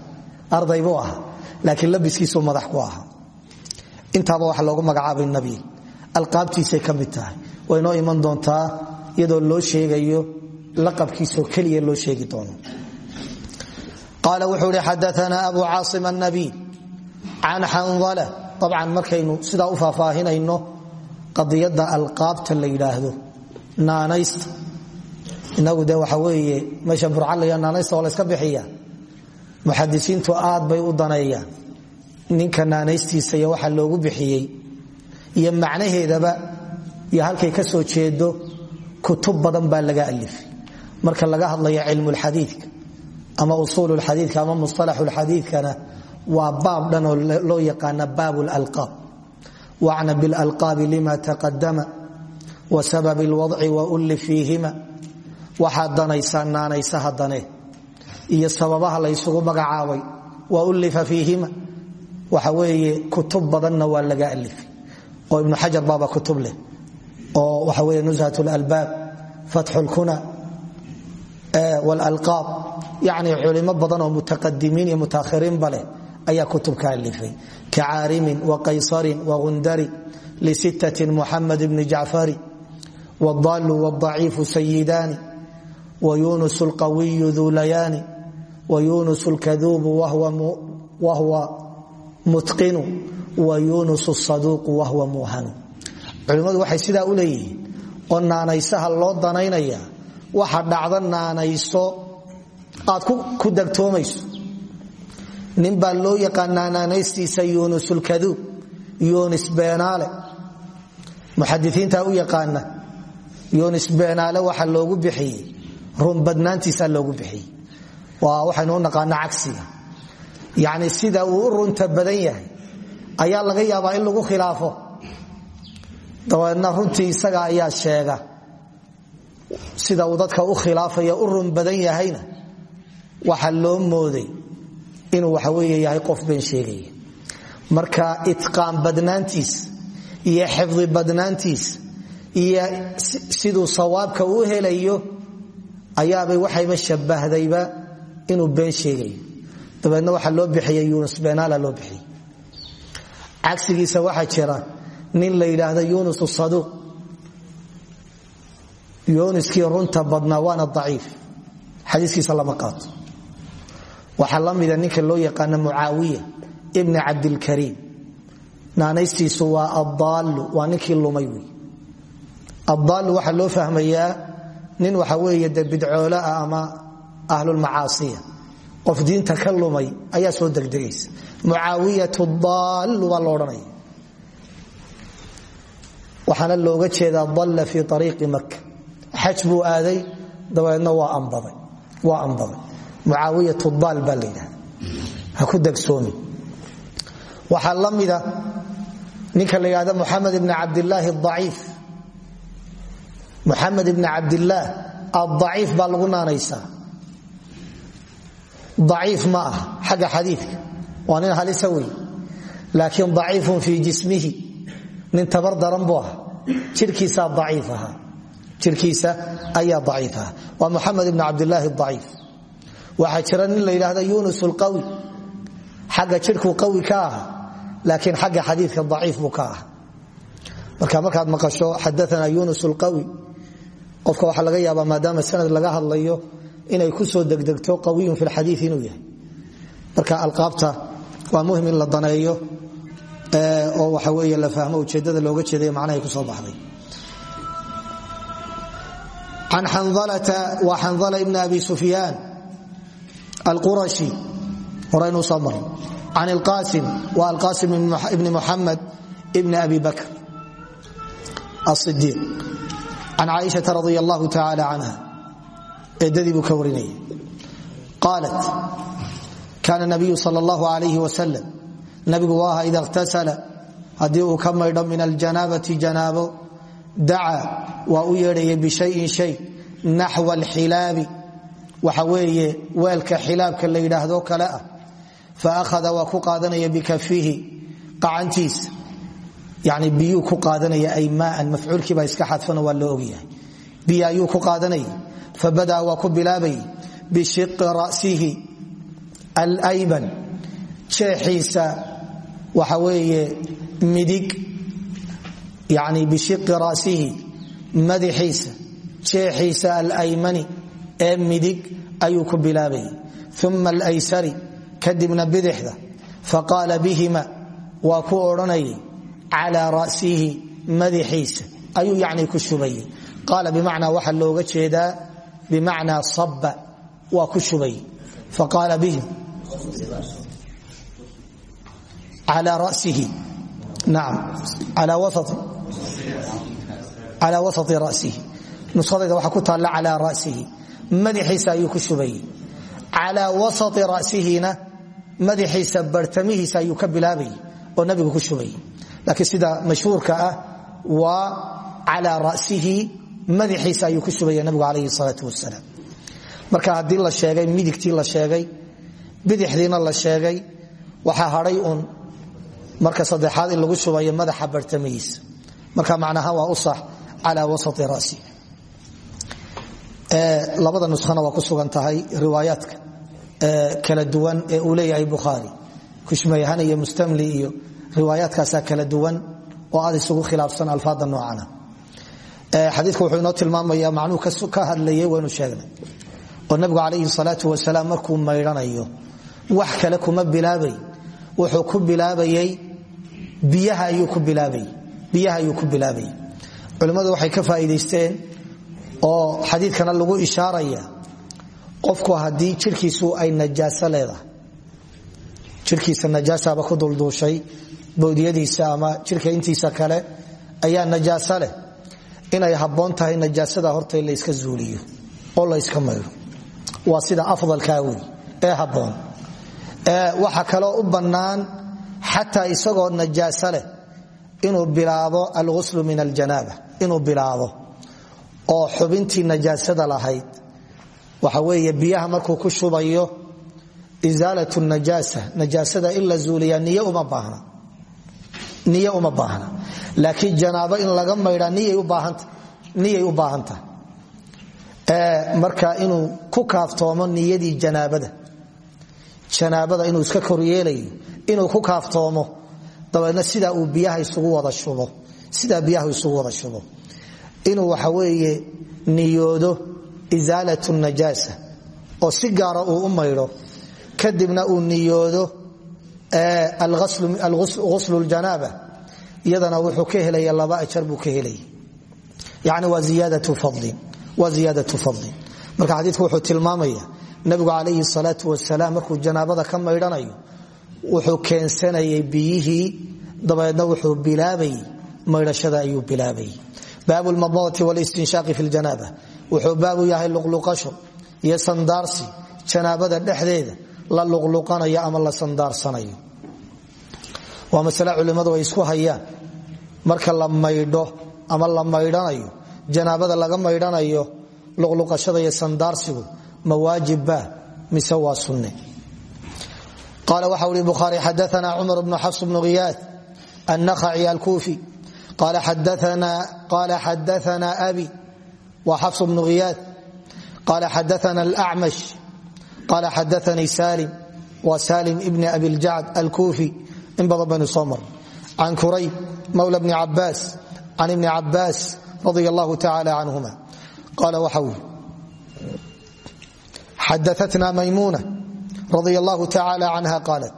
arday buu ahaa laakiin labiskiisuu madax ku ahaa intaaba waxa loogu magacaabay nabiil alqaabtiisay ka tahay. Way noo iman doontaa iyadoo loo sheegayo laqabkiisoo keliya loo sheegi doono. Qaala wuxuu ihi xadaana abu caasim annabiil can xandala abcan markaynu sidaa u faahfaahinayno qadiyadda alqaabta la yidhaahdo naanaysta. Inagu de waxa weeye meesha burcalaya naanaysta oo layska bixiya muxadisiintu aad bay u daneeyaan ninka naanaystiisa iyo waxa loogu bixiyey iyo macnaheedaba iyo halkay ka soo jeedo kutub badan baa laga alifay. Marka laga hadlayo cilmulxadiidka ama usuululxadiidka ama musalaxulxadiidkana waa baab dhan oo loo yaqaana baab lalqaab wacna bilalqaabi lima taqadama wa sababi lwadci wa ulli fiihima waxaad danaysaa naanaysaha danee iyo sababaha laysugu magacaabay wa ullifa fiihima waxa weeye kutub badanna waa laga alifay oo ibnu xajar baaba kutub leh. Oo waxa weye nushat lalbaab fatxu lkuna wlalqaab yani culimo badan oo mutaqadimiin iyo mutaahiriinba leh ayaa kutub ka alifay ka caarimin wa qaysarin wagundari lisittatin muxamed bni jacfari wdallu wadaciifu sayidaani wayunus lqawiyu dulayaani wayunus lkaduubu wahwa mutqinu wayunus الsaduuqu wahwa muuhanu culimmadu waxay sidaa u leeyihiin oo naanaysaha loo danaynaya waxa dhacda naanayso aad ku dagtoomayso nin baa loo yaqaanaa naanaystiisa yunusulkaduub yunis beenaale. Muxadisiinta u yaqaana yunis beenaale waxa loogu bixiyey runbadnaantiisa loogu bixiyey. Waa waxaynu u naqaana yacni sida uu u runta badan yahay. Ayaa laga yaabaa in lagu khilaafo. Dabeedna runtii isaga ayaa sheega. Sida uu dadka u khilaafaya u badan yahayna waxa loo mooday inuu waxa wey yahay qof been sheegaya. Marka itqaan badnaantiis iyo xifdi badnaantiis iyo siduu sawaabka u helayo ayaabay waxayba shabahdayba inuu been sheegayo dabeedna waxaa loo bixiyey yunus beenaala loo bixiyey cagsigiisa waxaa jira nin la yidhaahdo yunus saduuq yunuskii runta badnaa waana aciif xadiiskiisa lama qaato. Waxaa la mida ninka loo yaqaano mucaawiya ibni cabdilkariim. Naanaystiisu waa addaallu waa ninkii lumay wey addaallu waxaa loo fahmayaa nin waxa weeye de bidcoole ah ama ahlulmacaasiya qof diinta ka lumay ayaa soo degdegaysa. Mucaawiyatu daallu baa lo odhanaya. Waxaana looga jeedaa dalla fii ariiqi maka xaj aaday dabeedna waa ambaday mucaawiyat daal baa la yidhahda ha ku degsoomi waxaa la ninka la yidhahda muxamed ibni cabdilaahi aciif muxamed ibni cabdillaah adaciif baa lagu aciif ma ah xagga xadiidka. Waa nin halisa wey laakiin daciifun fii jismihi. Nin tabar daran buu ah. Jirkiisa ayaa aciif aha. Waa muxamed ibn cabdilaahi aciif waxaa jira nin la yidhaahda yunus lqawi xagga jirhkuu qawi ka aha laakiin xagga xadiidka aciif buu ka aha marka markaad maqasho xadaana yunus maadaama sanad laga hadlayo inay ku soo degdegto qawiyun fi lxadii inuu yahay. Marka alqaabta waa muhiim in la daneeyo oo waxa wey la fahmo ujeedada looga jeeday macnahay ku soo baxday. Xanalata waa xanala ibn abi sufyaan alqurashi horeynuu soo maray can ilqasim wa alqasim ibni muxamed abi bakr asidiiq can caaishaa radi allahu tacaala eedadii buu ka warinaya qaalat kaana nabiyu sal allahu alayh wasalam nabigu waa aha ida ikhtasala haddii uu ka maydho min aljanaabati janaabo dacaa waa u yeedhaya bishayin shay naxwa alxilaabi. Waxa weeye weelka xilaabka la yidhaahdo kale ah. Fa akhada waa ku qaadanaya bikafihi qacantiisa yani biyuu ku qaadanaya fabadaa waa ku bilaabay bishiqi ra'sihi alayman jeexiisa waxa weeye midig yani bishiqi ra'sihi madaxiisa jeexiisa alaymani ee midig ayuu ku bilaabay uma alaysari kadibna bidixda faqaala bihima waa ku odhanayay calaa ra'sihi madaxiisa ayuu jeedaa bimacnaa saba waa ku shubay. faqaala bihim calaa rasihi naam calaa wasai rasihi nusadayda waxaa ku taalla calaa rasihi madaxiisa ayuu ku shubayay calaa wasai rasihina madaxiisa bartamihiisa ayuu ka bilaabayay oo nabigu ku shubayay laakiin sida mashhuurka ah waa calaa rasihi madaxiisa ayuu ku shubaya nabigu calayhi salaau wasalaam marka haddii la sheegay midigtii la sheegay bidixdiina la sheegay waxaa hadhay un marka saddexaad in lagu shubayo madaxa bartamihiisa. Marka macnaha waa u sax calaa wasai rasi labada nuskhana waa ku sugan tahay riwaayaadka kala duwan ee uu leeyahay bukhaari kushmayhan iyo mustamli iyo riwaayaadkaasaa kala duwan oo aad isugu khilaafsan alfaada noocana xadiika wuxuu inoo tilmaamaya macnuu ka hadlayay waynu sheegnay. Oo nabigu calayhi salaau wasalaam markuu maydhanayo wax kale kuma bilaabay. Wuxuu ku bilaabayey biyaha ayuu ku bilaabayay culimmadu waxay ka faa'iidaysteen oo xadiidkana lagu ishaaraya qofku haddii jirkiisu ay najaaso leedahay jirkiisa najaasaba ku dulduushay bowdiyadiisa ama jirka intiisa kale ayaa najaaso leh inay habboon tahay najaasada horta in layska zuuliyo oo layska maydho waa sida afdalkaa wey ee habboon. Waxa kaloo u bannaan xataa isagoo najaaso leh inuu bilaabo alghuslu min aljanaaba inuu bilaabo oo xubintii najaasada lahayd. Waxa weeye biyaha markuu ku shubayo isaalat najaasa najaasada in la zuuliya niye uma baahna niy uma baahna. Laakiin janaabo in laga maydhaa niyay u baahantahay marka inuu ku kaaftoomo niyadii janaabada. Janaabada inuu iska koryeelayo inuu ku kaaftoomo dabeedna sidaa uu biyaha isugu wada shubo sidaa biyaha isugu wada shubo. Inuu waxa weeye niyoodo isaalatu najaasa oo si gaara uu u maydho kadibna uu niyoodo ghuslu ljanaaba iyadana wuxuu ka helaya laba ajar buu ka helaya yani waa ziyaadatu fadlin marka xadiiku wuxuu tilmaamaya nabigu calayhi salaau wasalaam markuu janaabada ka maydhanayo wuxuu keensanayay biyihii dabeedna wuxuu bilaabayy maydhashada ayuu bilaabayy baabu lmadmadati walistinshaaqi fi ljanaaba wuxuu baabu yahay luqluqasho iyo sandaarsi janaabada dhexdeeda la luqluqanayo ama la sandaarsanayo waa masale culimmadu ay isku hayaan. Marka la maydho ama la maydhanayo janaabada laga maydhanayo luqluqashada iyo sandaarsigu ma waajibba mise waa sunne? Qaala waxa uri bukhaari xadaana cumar bnu xafs bnu khiyaad annakhaci alkuufi. Qaala xadaana abi. Wa xafs bnu khiyaad qaala xadaana alacmash qaala xadaanii salim wa salim ibni abi ljacd alkuufi in badan baynu soo mar can kurayb mawla bni cabaas can ibni cabaas radi allahu tacaala canhuma qaala waxa uu xadaatna maymuna radi allahu tacaala canha qaalat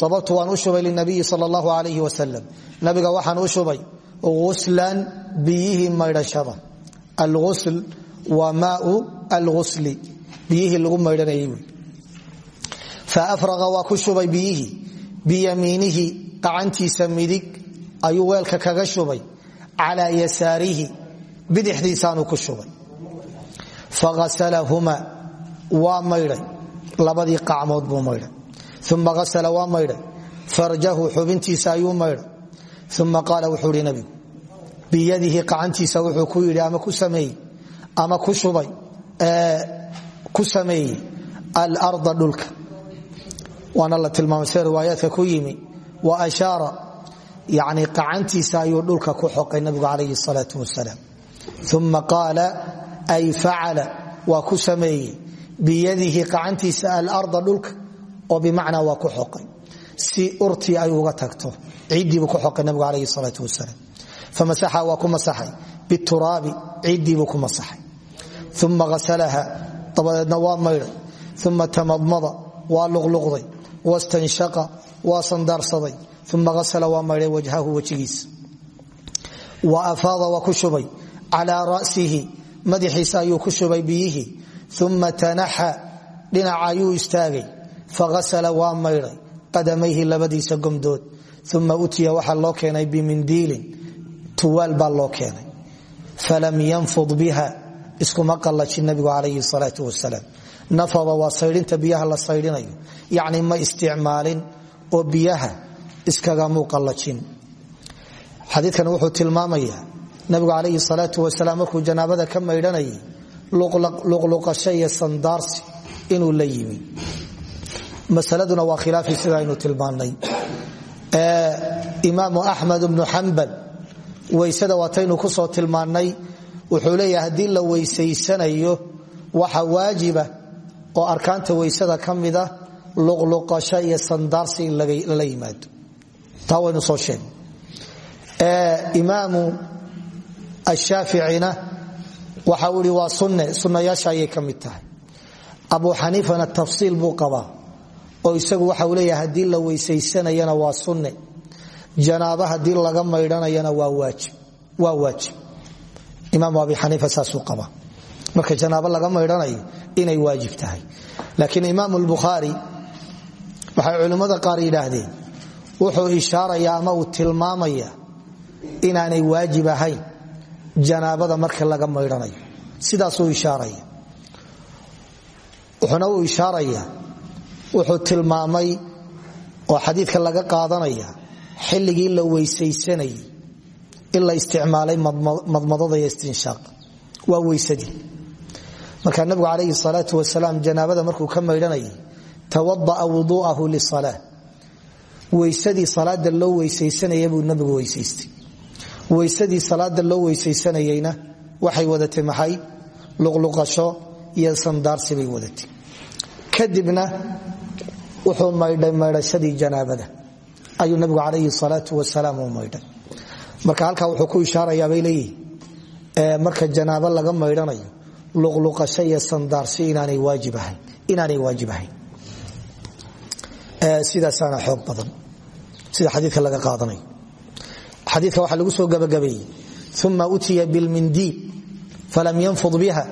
sababtu waan u shubay linabiyi sal allahu alayh wasalam nabiga waxaan u shubay uslan biyihii maydhashada alusl waa maau algusli biyihii lagu maydhanayay wy faafraqa waa ku shubay biyihii biyamiinihi gacantiisa midig ayuu weelka kaga shubay calaa yasaarihi bidixdiisaanu ku shubay faasalahuma waa maydhay labadii qacmood buu maydhay uma asala waa maydhay farjahu xubintiisa ayuu maydhay uma qaala wuxuu hi nabigu biyadihi qacantiisa wuxuu dhulka waana la tilmaamay sida riwaayaadka ku yimi wa ashaara yani qacantiisa ayuu dhulka ku xoqay nabigu calayhi salaau wasalaam. Uma qaala ay facala waa ku sameeyey biyadihi qacantiisa alarda dhulka oo bimacnaa waa ku xoqay. Si urtii ay uga tagto ciiddiibuu ku xoqay nabigu calayhi salaau wasalaam. Famasaxa waa wastanshaqa waa sandaarsaday uma asala waa maydhay wajhahu wejigiisa wa afaada waa ku shubay calaa ra'sihi madaxiisa ayuu ku shubay biyihii uma tanaxa dhinaca ayuu istaagay faasala waa maydhay qadamayhi labadiisa gomdood uma utiya waxaa loo keenay bimindiilin tuwaal baa loo keenay nafada waa saydhinta biyaha la saydhinayo. Yacni ma isticmaalin oo biyaha iskagamuu qallajin xadiikan wuxuu tilmaamaya nabigu calayhi salaau wasalaam markuu janaabada ka maydhanayay luqluqasho iyo sandaarsi inuu masaladuna waa khilaafi sida aynu tilmaanay imaamu axmed bnu xambal weysada waataynu ku soo tilmaannay wuxuu leeyahay haddii la weysaysanayo waxa waajiba oo arkaanta weysada ka mida luqluqasho iyo sandaarsi in lala yimaado. Taa waynu soo sheegay imaamu ashaaficina waxa uu ihi waa sunne sunnayaasha ayay ka mid tahay. Abu tafsiil buu qabaa oo isagu waxa uu leeyahay haddii la weysaysanayana waa sunne. Janaaba haddii laga maydhanayana waa waajib imaam abi xaniifa saasuu qaba marka janaabo laga maydhanayo inay waajib tahay. Laakiin imaam lbukhaari waxay culimmada qaar yidhaahdeen wuxuu ishaaraya ama uu tilmaamaya inaanay waajib ahayn janaabada marka laga maydhanayo sidaasuu ishaaraya. Wuxuuna uu ishaaraya wuxuu tilmaamay oo xadiidka laga qaadanaya xilligii la weysaysanayay in la isticmaalay madmadada iyo istinshaaq weysadii markaa nabigu calayhi salaau wasalaam janaabada markuu ka maydhanayay tawada'a wuduu'ahu lisala weysadii salaada loo weysaysanaya buu nabigu weysaystay weysadii salaada loo weysaysanayeyna waxay wadatay maxay? Luqluqasho iyo sandaarsi bay wadatay. Kadibna wuxuu maydhay maydhashadii janaabada. Ayuu nabigu calayhi salaau wasalaam u maydhay. Marka halkaa wuxuu ku ishaarayaa bay leeyihi marka janaabo laga maydhanayo luqluqasho iyo sandaarsi inaanay waajib ahayn sidaasaana xoog badan sida xadiika laga qaadanayo xadiika waxaa lagu soo gabagabeeyey uma utiya bilmindiil falam yanfud biha.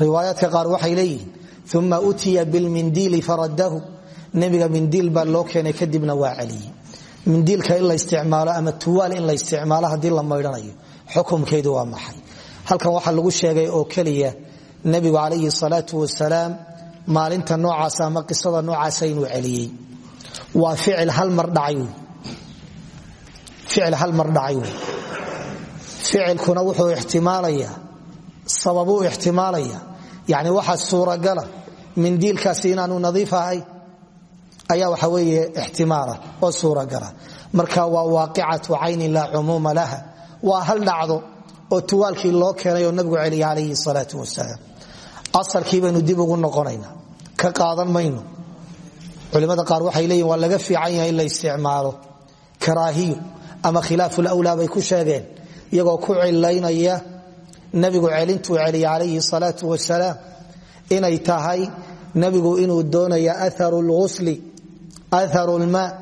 Riwaayaadka qaar waxay leeyihiin uma utiya bilmindiili faradahu nebiga mindiil baa loo keenay kadibna waa celiyey. Mindiilka in la isticmaalo ama tuwaal in la isticmaalo haddii la maydhanayo xukumkeedu waa maxay? Halkan waxaa lagu sheegay oo keliya nebigu calayhi salaatu wasalaam maalinta noocaas ama qisada noocaasa inuu celiyey. Waa ficil hal mar dhacay wey ficilkuna wuxuu ixtimaalayaa sababuu ixtimaalaya. Yani waxa suuragala mindiilkaasi inaanu nadiif ayaa waxa weeye ixtimaala oo suuragala. Marka waa waaqicatu caynin laa cumuuma laha. Waa hal dhacdo oo tuwaalkii loo keenay oo nabigu celiya calayhi salaau wasalaam asalkii baynu dib ugu noqonayna. Ka qaadan mayno. Culimada qaar waxay leeyihiin waa laga fiican yahay in la isticmaalo karaahiyo ama khilaafu lwlaa bay ku sheegeen. Iyagoo ku cilaynaya nabigu celintuu celiya calayhi salaau wasalaam inay tahay nabigu inuu doonaya aharu lghusli aharu lmaa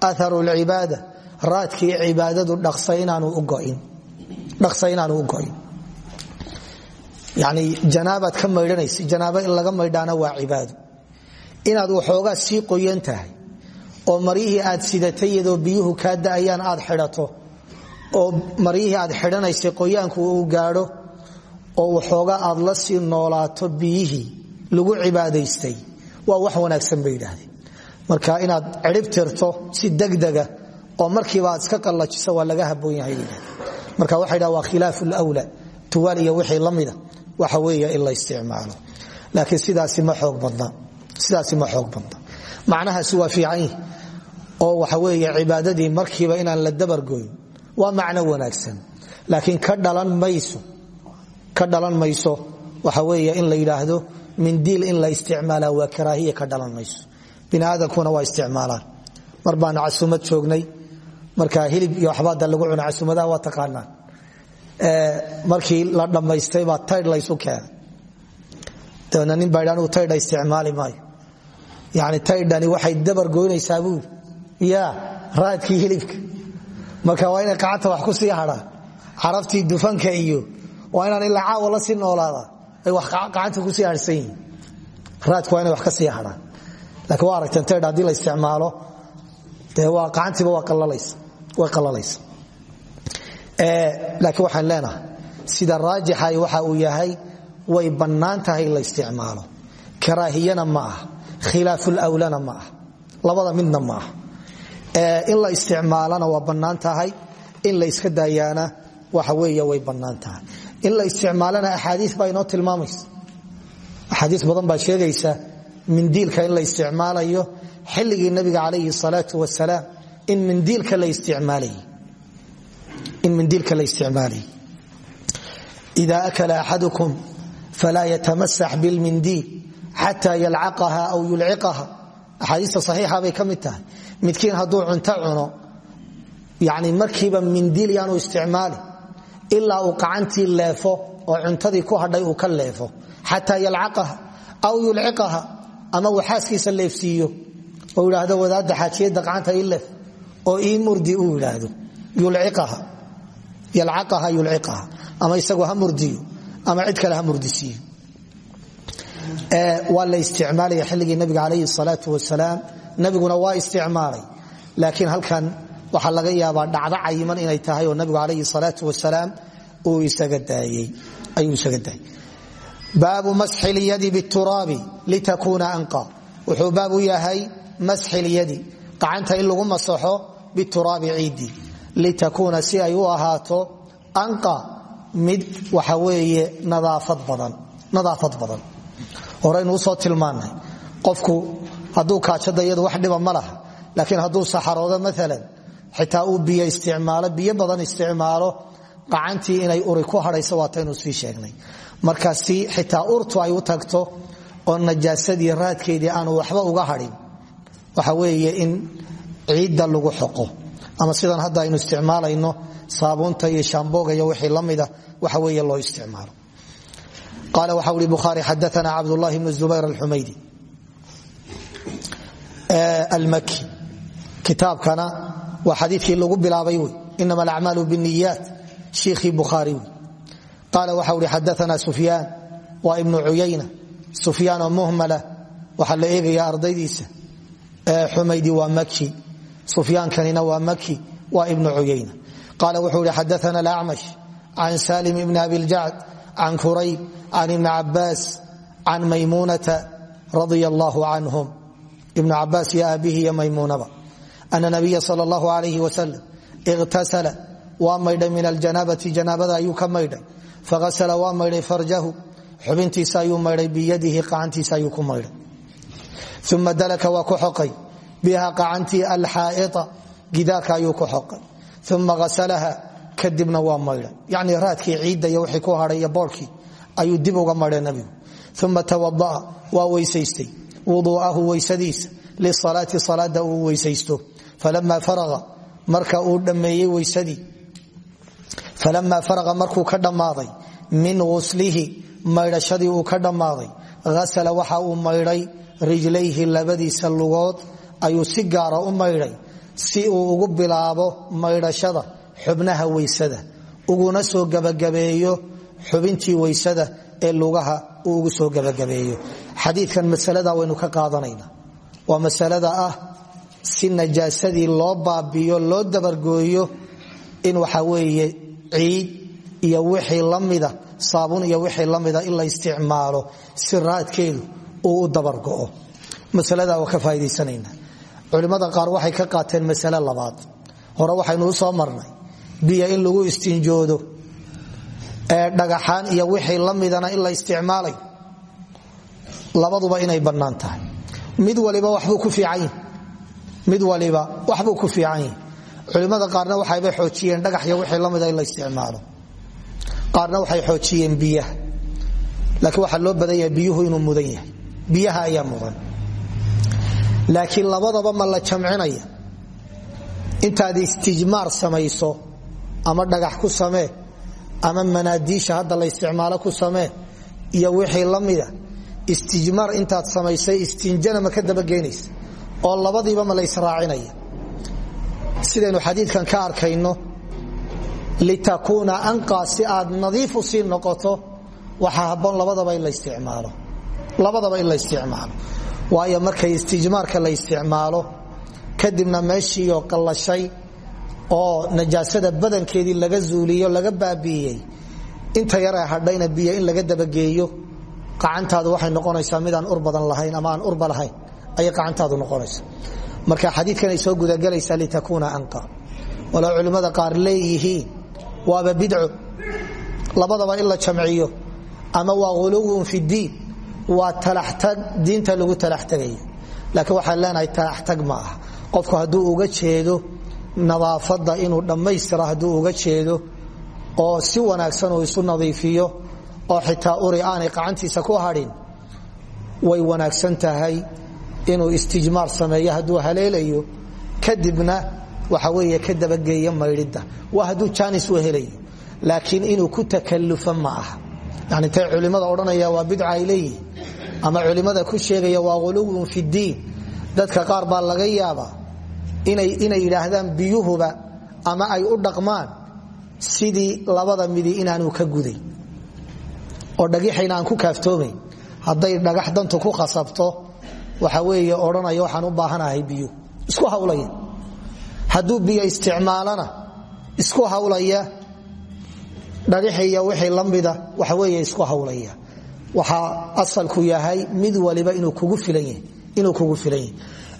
aharu lcibaada raadkii cibaadadu dhaqsa inaanu u go'in yani janaabaad ka maydhanaysa janaabo in laga maydhaana waa cibaado inaad waxoogaa sii qoyan tahay oo maryihii aad sidatay iyadoo biyuhu kaa da'ayaan aad xidhato oo maryihii aad xidhanaysay qoyaanku uu gaadho oo waxoogaa aad la sii noolaato biyihii lagu cibaadaystay waa wax wanaagsan bay yidhaahdeen. Marka inaad cidhib tirto si degdega oo markiiba aad iska qallajiso waa laga haboon yahay marka waxa dha waa khilaafu lwla tuwaal wixii la waxa weeye in la isticmaalo. Laakiin sidaasi ma xoog badna. Macnahaasi waa fiican yihi oo waxa weeye cibaadadii markiiba inaan la dabargoyn waa macno wanaagsan. Laakiin ka dhalan mayso waxa weeye in la yidhaahdo mindiil in la isticmaala waa karaahiya ka dhalan mayso. Bini aadamkuna waa isticmaalaan. Mar casumad joognay marka hilib iyo waxbaada lagu cuna casumadaha waa taqaanaan markii la dhammaystay baa taydh laysu keenay. Dabeedna nin baa anigu taydha isticmaali maayo. Yani taydhani waxay dabar goynaysaa buuri ya raadkii hilibka. Marka waa inay wax ku sii hadhaan carabtii dufanka iyo waa inaan caawa la sii noolaada. Ay wax gacanta ku sii harhsan yihiin. Raadku waa wax ka sii hadhaan laakiin waa aragteen taydh la isticmaalo dee waa gacantiiba waa qallalaysa laakiin waxaan leenahay sida raajixa waxa uu yahay way bannaan la isticmaalo. Karaahiyana ma ah khilaafulwlana ma ah labada midna ma ah. In la isticmaalana waa bannaan in la iska daayaana waxa weeye way bannaan in la isticmaalana axaadii baa inoo tilmaamaysa. Axaadii badan baa sheegaysa mindiilka in la isticmaalayo xilligii nabiga calayhi salaau wasalaam in mindiilka la isticmaalayay ida akla axadukum falaa yatamasax bilmindiil xata yalcaqaha aw yulciqaha. Axaadiista saxiixa bay ka mid tahay. Midkiin cuno yani markiiba mindiil yaanu isticmaali. Ilaa uu leefo oo cuntadii ku hadhay uu ka leefo. Xataa yalcaqaha aw yulciqaha ama uu xaaskiisa oo idhaahdo wadaadda xaajiyadda gacanta ii leef oo ii murdi uu idhaahdo yulciqaha yalcaqaha yulciqaha. Ama isagu ha murdiyo ama cid kale ha murdisiiyo waa la isticmaalaya xilligii nabiga calayhi salaau wasalaam. Nabiguna waa isticmaalay. Laakiin halkan waxaa laga yaabaa dhacdo cayiman inay tahay oo nabigu calayhi salaau wasalaam uu isaga daayey baabu masxi lyadi bituraabi litakuuna anqa. Wuxuu baab u yahay masxi lyadi gacanta in lagu masaxo bituraabi ciidii litakuuna si ay u ahaato anqa mid waxa weeye nadaafad badan horaynu u soo tilmaannay qofku hadduu kaajada wax dhiba ma laha laakiin hadduu saxaroodo maalan xitaa uu biyo isticmaalo biyo badan isticmaalo qacantii inay uri ku hadhayso waataynu sii sheegnay. Marka si xitaa urtu ay u tagto oo najaasadii raadkeedii aanu waxba uga hadhin waxa weeye in ciidda lagu xoqo ama sidan hadda aynu isticmaalayno saabuunta iyo shaambooga iyo wixii la mida waxa weeye loo isticmaalo. Qaala waxa uri bukhaari xadaana cabdullahi bnu zubayr alxumaydi. Almaki kitaabkana waa xadiikii lagu bilaabay wy inama alacmaalu bniyaat shiikhii bukhaari wy qaala waxa uri xadaana sufyaan waa ibnu cuyayna. Sufyaanoo muhmala waxaa la eegaya ardaydiisa. Xumaydi waa maki sufyaankanina waa maki waa ibnu cuyayna. Qaala wuxuu ihi xadaana alacmash can salim ibni abiljacd can kurayb can ibni cabaas can maymuunata radia allahu canhum. Ibnu cabaas iyo aabihi iyo maymuunaba. Ana nabiya sal allahu alayh wasalam iqtasala waa maydhay min aljanabati janaabada ayuu ka maydhay. Faasla waa maydhay farjahu xubintiisa ayuu maydhay biyadihi qacantiisa ayuu ku maydhay. Uma dalaka waa ku xoqay biha qacantii alxaaia gidaarka ayuu ku xoqay uma asalaha kadibna waa maydhay yani raadkii ciidda iyo wixii ku hadhay iyo boorkii ayuu dib uga maydhay nabigu uma tawadaa waa weysaystay wuduuahu weysadiisa lisalaati salaada uu weysaysto falama faraga marka uu dhammeeyey weysadii falama faraqa markuu ka dhammaaday min uslihi lugood ayuu si gaara u maydhay si uu ugu bilaabo maydhashada xubnaha weysada uguna soo gabagabeeyo xubintii weysada ee lugaha ugu soo gabagabeeyo. Xadiikan masalada waynu ka qaadanayna. Waa masalada ah si najaasadii loo baabiyo loo dabargooyo in waxa weeye ciid iyo wixii lamida saabun iyo wixii lamida in la isticmaalo si raadkeedu uu u dabargo'o. Masalada waa ka faaidaysanaynaa culimmada qaar waxay ka qaateen masale labaad. Hore waxaynu soo marnay biyo in lagu istinjoodo dhagaxaan iyo wixii la in la isticmaalay. Labaduba inay bannaan mid waliba waxbuu ku fiican mid waliba waxbuu ku fiican yahi culimmada qaarna waxaybay xoojiyeen dhagax iyo wixii la in la isticmaalo. Qaarna waxay xoojiyeen biyaha. Laakiin waxaa loo badan biyuhu inuu mudan yahay. Biyaha ayaa mudan laakiin labadaba ma la jamcinaya. Intaad istijmaar samayso ama dhagax ku samee ama manaadiisha hadda la isticmaalo ku samee iyo wixii la mida istijmaar intaad samaysay istinjana ma ka dabageynaysa oo labadiiba ma la ysraacinaya sidaynu xadiidkan ka arkayno litakuuna anqa si aad nadiifu sii noqoto waxaa habboon labadaba in la isticmaalo waayo markay istijmaarka la isticmaalo kadibna meeshiioo qallashay oo najaasada badankeedii laga zuuliyo laga baabi'iyey. Inta yaree hadhayna biyo in laga dabageeyo qacantaadu waxay noqonaysaa midaan ur badan lahayn ama aan urba lahayn ayay qacantaadu noqonaysa marka xadiidkanay soo gudagelaysaa litakuuna anqa. Walow culimmada qaar leeyihiin waaba bidco labadaba in jamciyo ama waa ghuluwun fi diin waa talaxtag diinta lagu talaxtagaya laakiin waxaan leenahay talaxtag ma ah qofku hadduu uga jeedo nadaafadda inuu dhammaystira hadduu uga jeedo oo si wanaagsan uu isu nadiifiyo oo xitaa uri aanay qacantiisa ku hadhin way wanaagsan tahay inuu istijmaar sameeyo hadduu haleelayo. Kadibna waxa weeye ka dabageeya maydhidda. Waa hadduu jaanis u helayo. Laakiin inuu ku takallufa ma aha. Yani intay culimmada odhanaya waa bidca ay ama culimmada ku sheegaya waa ghuluwun fi ddiin dadka qaar baa laga yaabaa inay yidhaahdaan biyuhuba ama ay u dhaqmaan sidii labada midi inaanu ka guday. Oo dhagixayna ku kaaftoomayn hadday dhagax dantu ku khasabto waxa weeye odhanaya waxaan u baahanahay biyu. Isku hawlaya. Hadduu biyo isticmaalana isku hawlaya. Dhagixi iyo wixii lamida waxa weeye isku hawlaya waxaa asalku yahay mid waliba inuu kugu filan yahay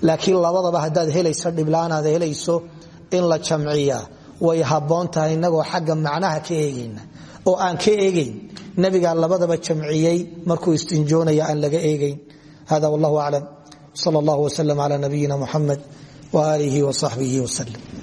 laakiin labadaba haddaad helayso dhiblaan aad helayso in la jamciyaa way habboon tahay inagoo xagga macnaha ka eegayna. Oo aan ka eegayn nabigaa labadaba jamciyey markuu istinjoonaya aan laga eegayn. Hada wallahu aclam. Sal allah wslm cla nabiyina muxamed waaalihi wasaxbihi waslem